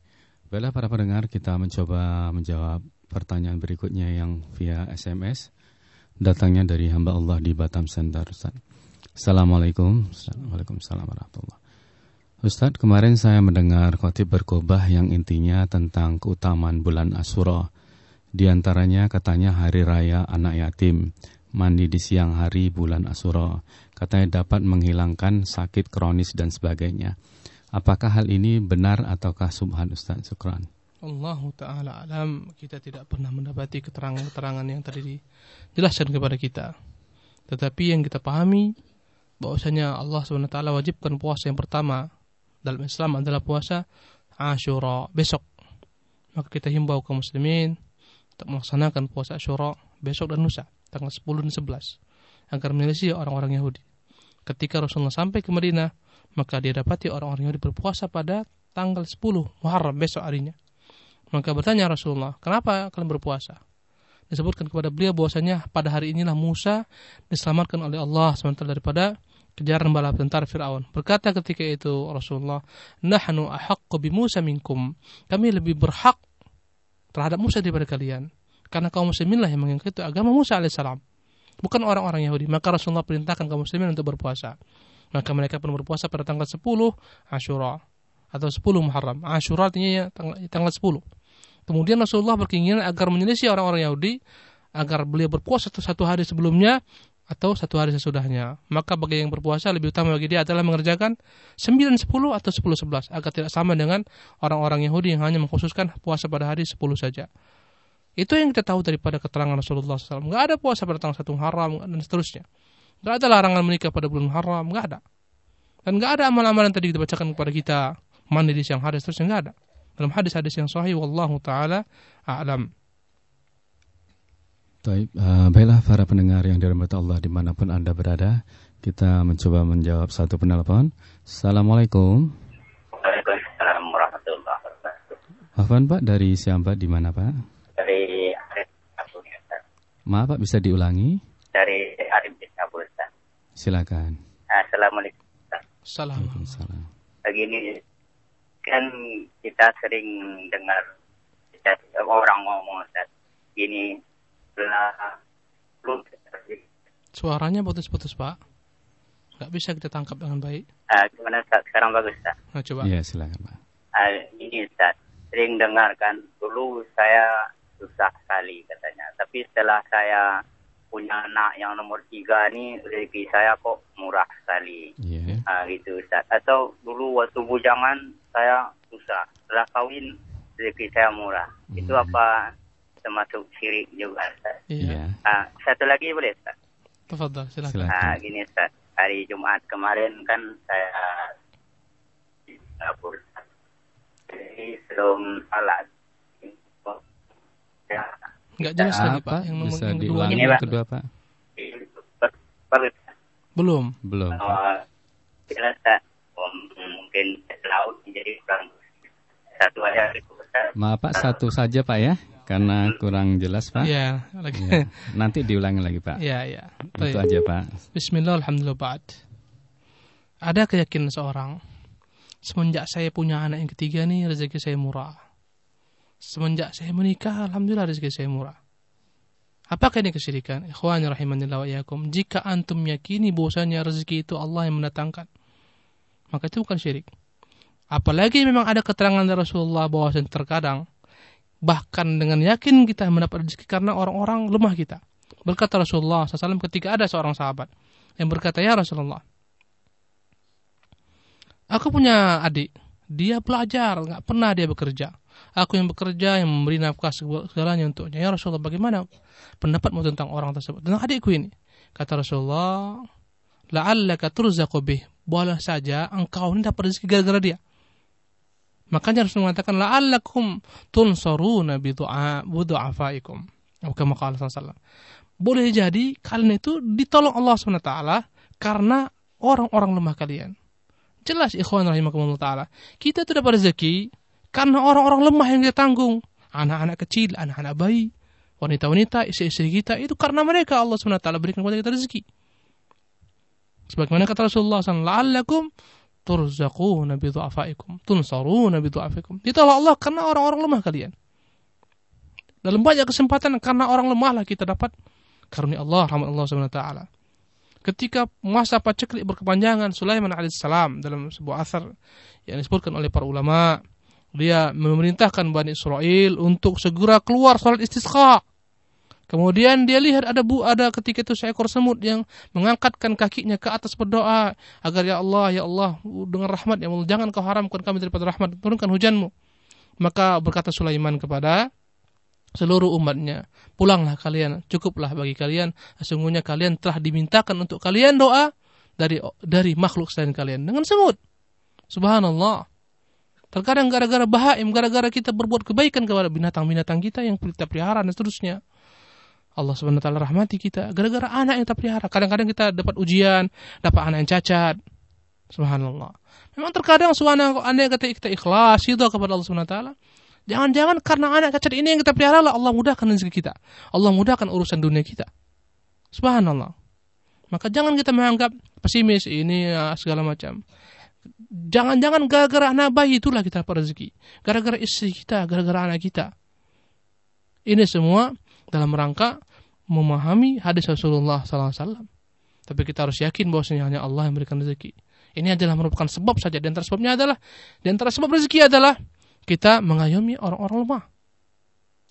Baiklah para pendengar, kita mencoba menjawab pertanyaan berikutnya yang via SMS. Datangnya dari hamba Allah di Batam Center Ustaz. Assalamualaikum. Waalaikumsalam warahmatullahi Ustaz, kemarin saya mendengar khotib berkobah yang intinya tentang keutamaan bulan Asura. Di antaranya katanya hari raya anak yatim mandi di siang hari bulan Asura. Katanya dapat menghilangkan sakit kronis dan sebagainya. Apakah hal ini benar ataukah subhan Ustaz? Syukran. Allah Ta'ala alam kita tidak pernah mendapati keterangan-keterangan yang tadi dijelaskan kepada kita. Tetapi yang kita pahami bahwasanya Allah SWT wajibkan puasa yang pertama dalam Islam adalah puasa Ashura besok. Maka kita himbau kaum muslimin untuk melaksanakan puasa Ashura besok dan lusa tanggal 10 dan 11 agar menyelisih orang-orang Yahudi. Ketika Rasulullah sampai ke Madinah, maka dia dapati orang-orang Yahudi berpuasa pada tanggal 10 Muharram besok harinya. Maka bertanya Rasulullah, kenapa kalian berpuasa? Disebutkan kepada beliau bahwasanya pada hari inilah Musa diselamatkan oleh Allah SWT daripada kejaran bala tentara Fir'aun. Berkata ketika itu Rasulullah, Nahnu ahaqqu bi Musa minkum. Kami lebih berhak terhadap Musa daripada kalian. Karena kaum muslimin lah yang mengikuti agama Musa alaihissalam. Bukan orang-orang Yahudi. Maka Rasulullah perintahkan kaum muslimin untuk berpuasa. Maka mereka pun berpuasa pada tanggal 10 Ashura atau 10 Muharram. Ashura artinya ya, tanggal, tanggal 10. Kemudian Rasulullah berkeinginan agar menyelisih orang-orang Yahudi agar beliau berpuasa satu, hari sebelumnya atau satu hari sesudahnya. Maka bagi yang berpuasa lebih utama bagi dia adalah mengerjakan 9 10 atau 10 11 agar tidak sama dengan orang-orang Yahudi yang hanya mengkhususkan puasa pada hari 10 saja. Itu yang kita tahu daripada keterangan Rasulullah SAW. Nggak ada puasa pada tanggal satu haram dan seterusnya. Nggak ada larangan menikah pada bulan haram, nggak ada. Dan nggak ada amal-amal yang tadi kita bacakan kepada kita mandi di siang hari seterusnya nggak ada. Dalam hadis-hadis yang sahih, wallahu taala a'lam. Baik, uh, baiklah para pendengar yang dirahmati Allah di mana pun anda berada, kita mencoba menjawab satu penelpon. Assalamualaikum. Waalaikumsalam warahmatullahi wabarakatuh. Afwan Pak dari siapa di mana Pak? Maaf Pak, bisa diulangi? Dari Arif bin Abu Silakan. Assalamualaikum. Assalamualaikum. Begini, kan kita sering dengar orang ngomong Ustaz, gini, belum Suaranya putus-putus Pak. Nggak bisa kita tangkap dengan baik. Uh, gimana Ustaz? Sekarang bagus Ustaz? Nah, coba. Iya, silakan Pak. Uh, ini Ustaz, sering dengar kan, dulu saya susah sekali katanya. Tapi setelah saya punya anak yang nomor tiga ni rezeki saya kok murah sekali. Yeah. Uh, gitu Ustaz. Atau dulu waktu bujangan saya susah. Setelah kawin rezeki saya murah. Mm. Itu apa termasuk syirik juga? Iya. Yeah. Uh, satu lagi boleh Ustaz? Tafadhal, silakan. Uh, gini Ustaz. Hari Jumat kemarin kan saya di Singapura. Jadi sebelum salat Enggak jelas ya, lagi Pak. Yang nomor Bisa yang kedua, ini, Pak. kedua Pak. Belum. Belum. Pak. Oh, jelas tak? Mungkin laut jadi kurang satu aja. Maaf Pak, satu saja Pak ya. Karena kurang jelas Pak. Iya, lagi. Ya. Nanti diulangi lagi Pak. Iya, iya. Itu aja Pak. Bismillah, alhamdulillah, ba'd. Ada keyakinan seorang, semenjak saya punya anak yang ketiga nih, rezeki saya murah. Semenjak saya menikah, alhamdulillah rezeki saya murah. Apakah ini kesyirikan? Ikhwani rahimanillah wa iyakum. Jika antum yakini bahwasanya rezeki itu Allah yang mendatangkan, maka itu bukan syirik. Apalagi memang ada keterangan dari Rasulullah bahwasanya terkadang bahkan dengan yakin kita mendapat rezeki karena orang-orang lemah kita. Berkata Rasulullah SAW ketika ada seorang sahabat yang berkata, Ya Rasulullah, aku punya adik, dia belajar, nggak pernah dia bekerja. Aku yang bekerja, yang memberi nafkah segalanya untuknya. Ya Rasulullah, bagaimana pendapatmu tentang orang tersebut? Tentang adikku ini. Kata Rasulullah, la'allaka turzaqu bih. Boleh saja engkau ini dapat rezeki gara-gara dia. Makanya harus mengatakan la'allakum tunsaruna bi du'a. Atau kama qala sallallahu Boleh jadi kalian itu ditolong Allah SWT karena orang-orang lemah kalian. Jelas ikhwan rahimakumullah taala. Kita itu dapat rezeki karena orang-orang lemah yang kita tanggung. Anak-anak kecil, anak-anak bayi, wanita-wanita, istri-istri kita itu karena mereka Allah SWT berikan kepada kita rezeki. Sebagaimana kata Rasulullah SAW, la'allakum turzaquna bi du'afaikum, tunsaruna bi du'afaikum. Ditolong Allah karena orang-orang lemah kalian. Dalam banyak kesempatan karena orang lemah lah kita dapat karunia Allah, rahmat Allah SWT. Ketika masa paceklik berkepanjangan, Sulaiman alaihissalam dalam sebuah asar yang disebutkan oleh para ulama, dia memerintahkan Bani Israel untuk segera keluar salat istisqa. Kemudian dia lihat ada bu ada ketika itu seekor semut yang mengangkatkan kakinya ke atas berdoa agar ya Allah ya Allah dengan rahmat ya Allah jangan kau haramkan kami daripada rahmat turunkan hujanmu. Maka berkata Sulaiman kepada seluruh umatnya, pulanglah kalian, cukuplah bagi kalian, sesungguhnya kalian telah dimintakan untuk kalian doa dari dari makhluk selain kalian dengan semut. Subhanallah. Terkadang gara-gara bahaim, gara-gara kita berbuat kebaikan kepada binatang-binatang kita yang kita pelihara dan seterusnya. Allah taala rahmati kita gara-gara anak yang kita pelihara. Kadang-kadang kita dapat ujian, dapat anak yang cacat. Subhanallah. Memang terkadang suana anak kata kita ikhlas itu kepada Allah taala. Jangan-jangan karena anak cacat ini yang kita pelihara lah Allah mudahkan rezeki kita. Allah mudahkan urusan dunia kita. Subhanallah. Maka jangan kita menganggap pesimis ini ya, segala macam. Jangan-jangan gara-gara anak bayi itulah kita dapat rezeki. Gara-gara istri kita, gara-gara anak kita. Ini semua dalam rangka memahami hadis Rasulullah SAW. Tapi kita harus yakin bahwasanya hanya Allah yang memberikan rezeki. Ini adalah merupakan sebab saja. Dan antara sebabnya adalah, di antara sebab rezeki adalah kita mengayomi orang-orang lemah.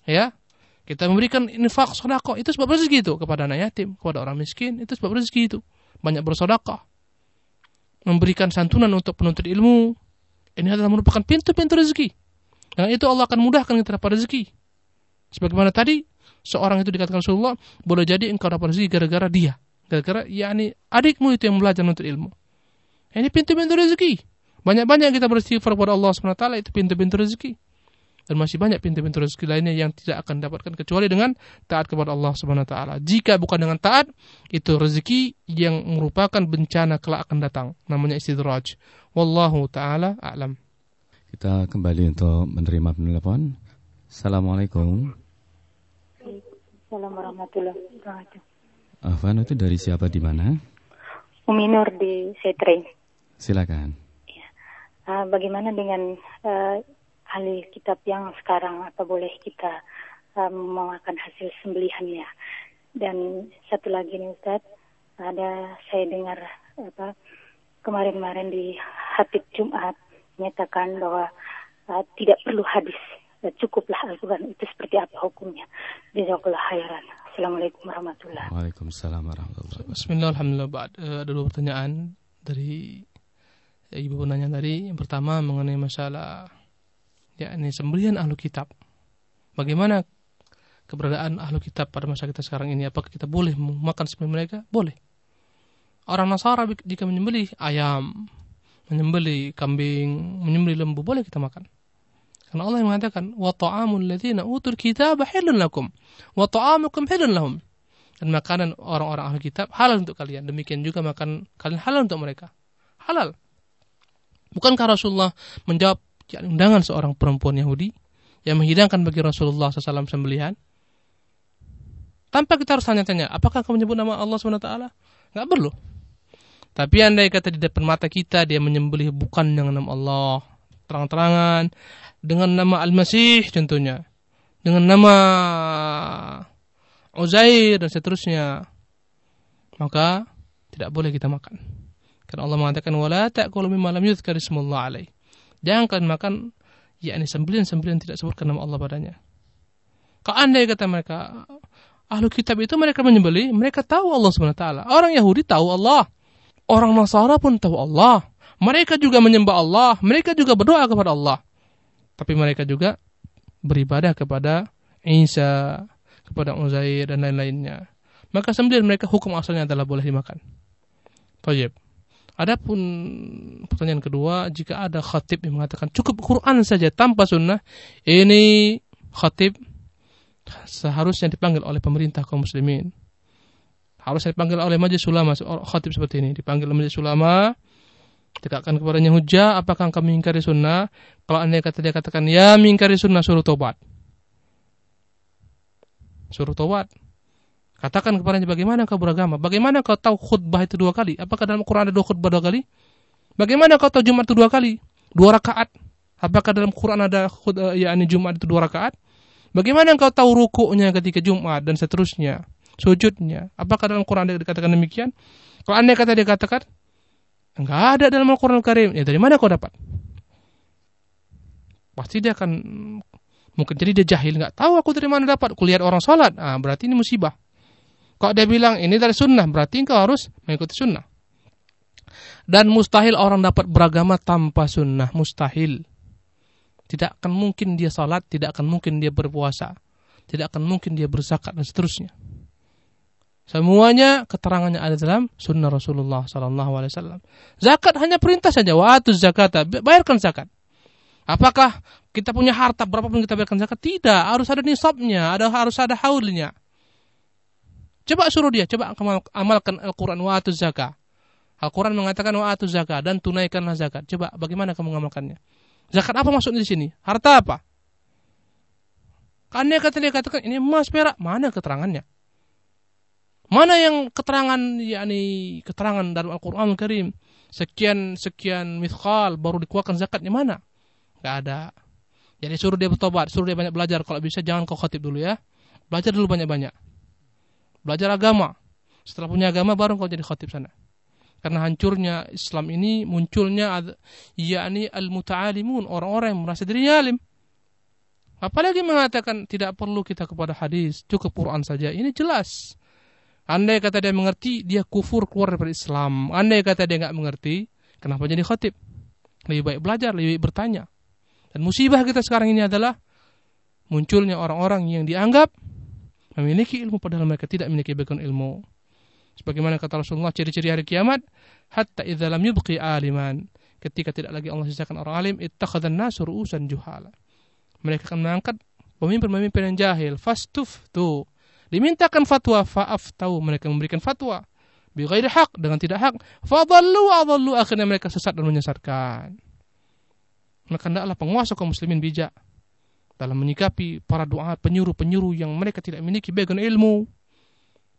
Ya, kita memberikan infak sodako itu sebab rezeki itu kepada anak yatim, kepada orang miskin itu sebab rezeki itu. Banyak bersodakah memberikan santunan untuk penuntut ilmu. Ini adalah merupakan pintu-pintu rezeki. Dan itu Allah akan mudahkan kita dapat rezeki. Sebagaimana tadi, seorang itu dikatakan Rasulullah, boleh jadi engkau dapat rezeki gara-gara dia. Gara-gara, yakni adikmu itu yang belajar menuntut ilmu. Ini pintu-pintu rezeki. Banyak-banyak kita beristighfar kepada Allah SWT, itu pintu-pintu rezeki. Dan masih banyak pintu-pintu rezeki lainnya yang tidak akan dapatkan kecuali dengan taat kepada Allah Subhanahu wa taala. Jika bukan dengan taat, itu rezeki yang merupakan bencana kelak akan datang. Namanya istidraj. Wallahu taala a'lam. Kita kembali untuk menerima penelpon. Assalamualaikum. Assalamualaikum warahmatullahi wabarakatuh. Afwan itu dari siapa di mana? Umi Nur di Setre. Silakan. Ya. Uh, bagaimana dengan uh, ahli kitab yang sekarang apa boleh kita um, memakan hasil sembelihannya. Dan satu lagi nih Ustaz, ada saya dengar apa kemarin-kemarin di Hatib Jumat menyatakan bahwa uh, tidak perlu hadis, uh, cukuplah Al-Quran. Itu seperti apa hukumnya? Jazakallah khairan. Assalamualaikum warahmatullahi wabarakatuh. Waalaikumsalam warahmatullahi wabarakatuh. Bismillah, alhamdulillah. Uh, ada dua pertanyaan dari ibu penanya tadi. Yang pertama mengenai masalah yakni sembelihan ahlu kitab. Bagaimana keberadaan ahlu kitab pada masa kita sekarang ini? Apakah kita boleh makan sembelihan mereka? Boleh. Orang Nasara jika menyembelih ayam, menyembelih kambing, menyembelih lembu, boleh kita makan. Karena Allah yang mengatakan, "Wa ta'amul ladzina utul kitaba halun lakum, wa ta'amukum halun lahum." Dan makanan orang-orang ahli kitab halal untuk kalian. Demikian juga makan kalian halal untuk mereka. Halal. Bukankah Rasulullah menjawab undangan seorang perempuan Yahudi yang menghidangkan bagi Rasulullah SAW sembelihan. Tanpa kita harus tanya-tanya, apakah kamu menyebut nama Allah SWT? Nggak perlu. Tapi andai kata di depan mata kita dia menyembelih bukan dengan nama Allah, terang-terangan, dengan nama Al-Masih contohnya, dengan nama Uzair dan seterusnya, maka tidak boleh kita makan. Karena Allah mengatakan wala ta'kulu mimma lam yuzkar ismullah alaih. Jangan kalian makan yakni sembelian-sembelian tidak sebutkan nama Allah padanya. Kalau anda kata mereka, ahlu kitab itu mereka menyembeli, mereka tahu Allah SWT. Orang Yahudi tahu Allah. Orang Nasara pun tahu Allah. Mereka juga menyembah Allah. Mereka juga berdoa kepada Allah. Tapi mereka juga beribadah kepada Isa, kepada Uzair, dan lain-lainnya. Maka sembelian mereka hukum asalnya adalah boleh dimakan. Tayyib. Adapun pertanyaan kedua, jika ada khatib yang mengatakan cukup Quran saja tanpa sunnah, ini khatib seharusnya dipanggil oleh pemerintah kaum muslimin. Harusnya dipanggil oleh majelis ulama, khatib seperti ini. Dipanggil oleh majelis ulama, tegakkan kepadanya hujah, apakah kami mengingkari sunnah? Kalau anda kata dia katakan, ya mengingkari sunnah, suruh tobat. Suruh tobat. Katakan kepadanya bagaimana kau beragama? Bagaimana kau tahu khutbah itu dua kali? Apakah dalam Quran ada dua khutbah dua kali? Bagaimana kau tahu Jumat itu dua kali? Dua rakaat. Apakah dalam Quran ada khutbah ya ini Jumat itu dua rakaat? Bagaimana kau tahu rukuknya ketika Jumat dan seterusnya? Sujudnya. Apakah dalam Quran ada dikatakan demikian? Kalau anda kata dia katakan, enggak ada dalam Al-Quran Al-Karim. Ya dari mana kau dapat? Pasti dia akan mungkin jadi dia jahil nggak tahu aku dari mana dapat kulihat orang sholat ah berarti ini musibah kalau dia bilang ini dari sunnah, berarti engkau harus mengikuti sunnah. Dan mustahil orang dapat beragama tanpa sunnah, mustahil. Tidak akan mungkin dia salat, tidak akan mungkin dia berpuasa, tidak akan mungkin dia berzakat dan seterusnya. Semuanya keterangannya ada dalam sunnah Rasulullah Wasallam. Zakat hanya perintah saja, waktu zakat, bayarkan zakat. Apakah kita punya harta berapapun kita bayarkan zakat? Tidak, harus ada nisabnya, ada harus ada haulnya. Coba suruh dia, coba amalkan Al-Quran wa atu zakat. Al-Quran mengatakan wa atu zakat dan tunaikanlah zakat. Coba bagaimana kamu mengamalkannya? Zakat apa maksudnya di sini? Harta apa? Karena kata dia katakan ini emas perak, mana keterangannya? Mana yang keterangan yakni keterangan dalam Al-Qur'an Al Karim sekian sekian mithqal baru dikeluarkan zakatnya mana? Gak ada. Jadi suruh dia bertobat, suruh dia banyak belajar. Kalau bisa jangan kau khotib dulu ya. Belajar dulu banyak-banyak. Belajar agama. Setelah punya agama baru kau jadi khotib sana. Karena hancurnya Islam ini munculnya yakni al-muta'alimun, orang-orang yang merasa dirinya alim. Apalagi mengatakan tidak perlu kita kepada hadis, cukup Quran saja. Ini jelas. Andai kata dia mengerti, dia kufur keluar dari Islam. Andai kata dia nggak mengerti, kenapa jadi khotib? Lebih baik belajar, lebih baik bertanya. Dan musibah kita sekarang ini adalah munculnya orang-orang yang dianggap memiliki ilmu padahal mereka tidak memiliki background ilmu. Sebagaimana kata Rasulullah ciri-ciri hari kiamat, hatta idza lam yubqi aliman. Ketika tidak lagi Allah sisakan orang alim, ittakhadhan nasu ru'usan juhala. Mereka akan mengangkat pemimpin-pemimpin yang jahil, fastuf tu. Dimintakan fatwa, faaf tahu mereka memberikan fatwa bi hak dengan tidak hak. Fadallu adallu akhirnya mereka sesat dan menyesatkan. Maka hendaklah penguasa kaum muslimin bijak dalam menyikapi para doa penyuruh-penyuruh yang mereka tidak memiliki background ilmu.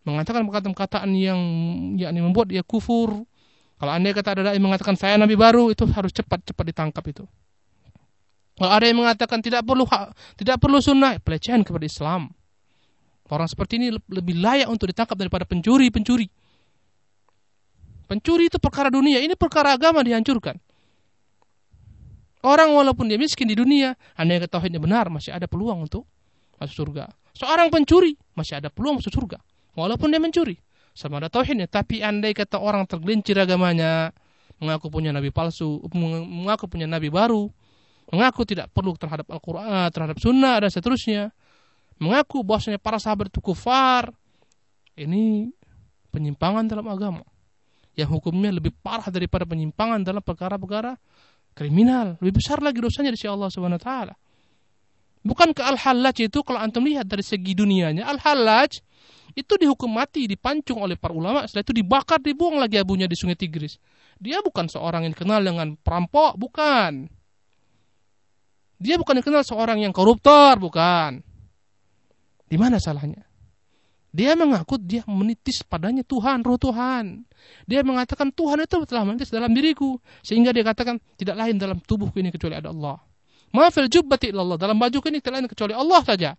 Mengatakan perkataan-perkataan yang yakni membuat dia kufur. Kalau anda kata ada yang mengatakan saya nabi baru itu harus cepat-cepat ditangkap itu. Kalau ada yang mengatakan tidak perlu tidak perlu sunnah, pelecehan kepada Islam. Orang seperti ini lebih layak untuk ditangkap daripada pencuri-pencuri. Pencuri itu perkara dunia, ini perkara agama dihancurkan. Orang walaupun dia miskin di dunia, andai tauhidnya benar, masih ada peluang untuk masuk surga. Seorang pencuri masih ada peluang masuk surga, walaupun dia mencuri. Sama ada tauhidnya, tapi andai kata orang tergelincir agamanya, mengaku punya nabi palsu, mengaku punya nabi baru, mengaku tidak perlu terhadap Al-Qur'an, terhadap sunnah dan seterusnya, mengaku bahwasanya para sahabat itu kufar, ini penyimpangan dalam agama. Yang hukumnya lebih parah daripada penyimpangan dalam perkara-perkara kriminal. Lebih besar lagi dosanya di sisi Allah Subhanahu wa taala. Bukan ke al-halaj itu kalau antum lihat dari segi dunianya, al-halaj itu dihukum mati, dipancung oleh para ulama, setelah itu dibakar, dibuang lagi abunya di sungai Tigris. Dia bukan seorang yang dikenal dengan perampok, bukan. Dia bukan dikenal seorang yang koruptor, bukan. Di mana salahnya? Dia mengaku dia menitis padanya Tuhan, roh Tuhan. Dia mengatakan Tuhan itu telah menitis dalam diriku. Sehingga dia katakan tidak lain dalam tubuhku ini kecuali ada Allah. Maafil jubbati Allah. Dalam bajuku ini tidak lain kecuali Allah saja.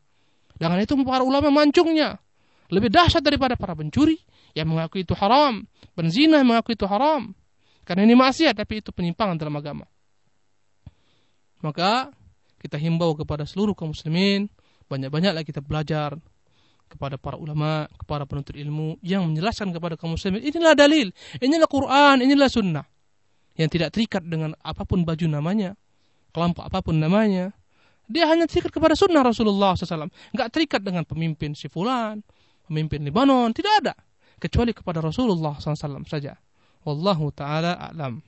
Dengan itu para ulama mancungnya. Lebih dahsyat daripada para pencuri yang mengaku itu haram. Penzina yang mengaku itu haram. Karena ini maksiat tapi itu penyimpangan dalam agama. Maka kita himbau kepada seluruh kaum muslimin banyak-banyaklah kita belajar kepada para ulama, kepada penuntut ilmu yang menjelaskan kepada kaum muslimin inilah dalil, inilah Quran, inilah sunnah yang tidak terikat dengan apa pun baju namanya, kelompok apa pun namanya. Dia hanya terikat kepada sunnah Rasulullah SAW. Nggak terikat dengan pemimpin si fulan, pemimpin Libanon, tidak ada. Kecuali kepada Rasulullah SAW saja. Wallahu ta'ala a'lam.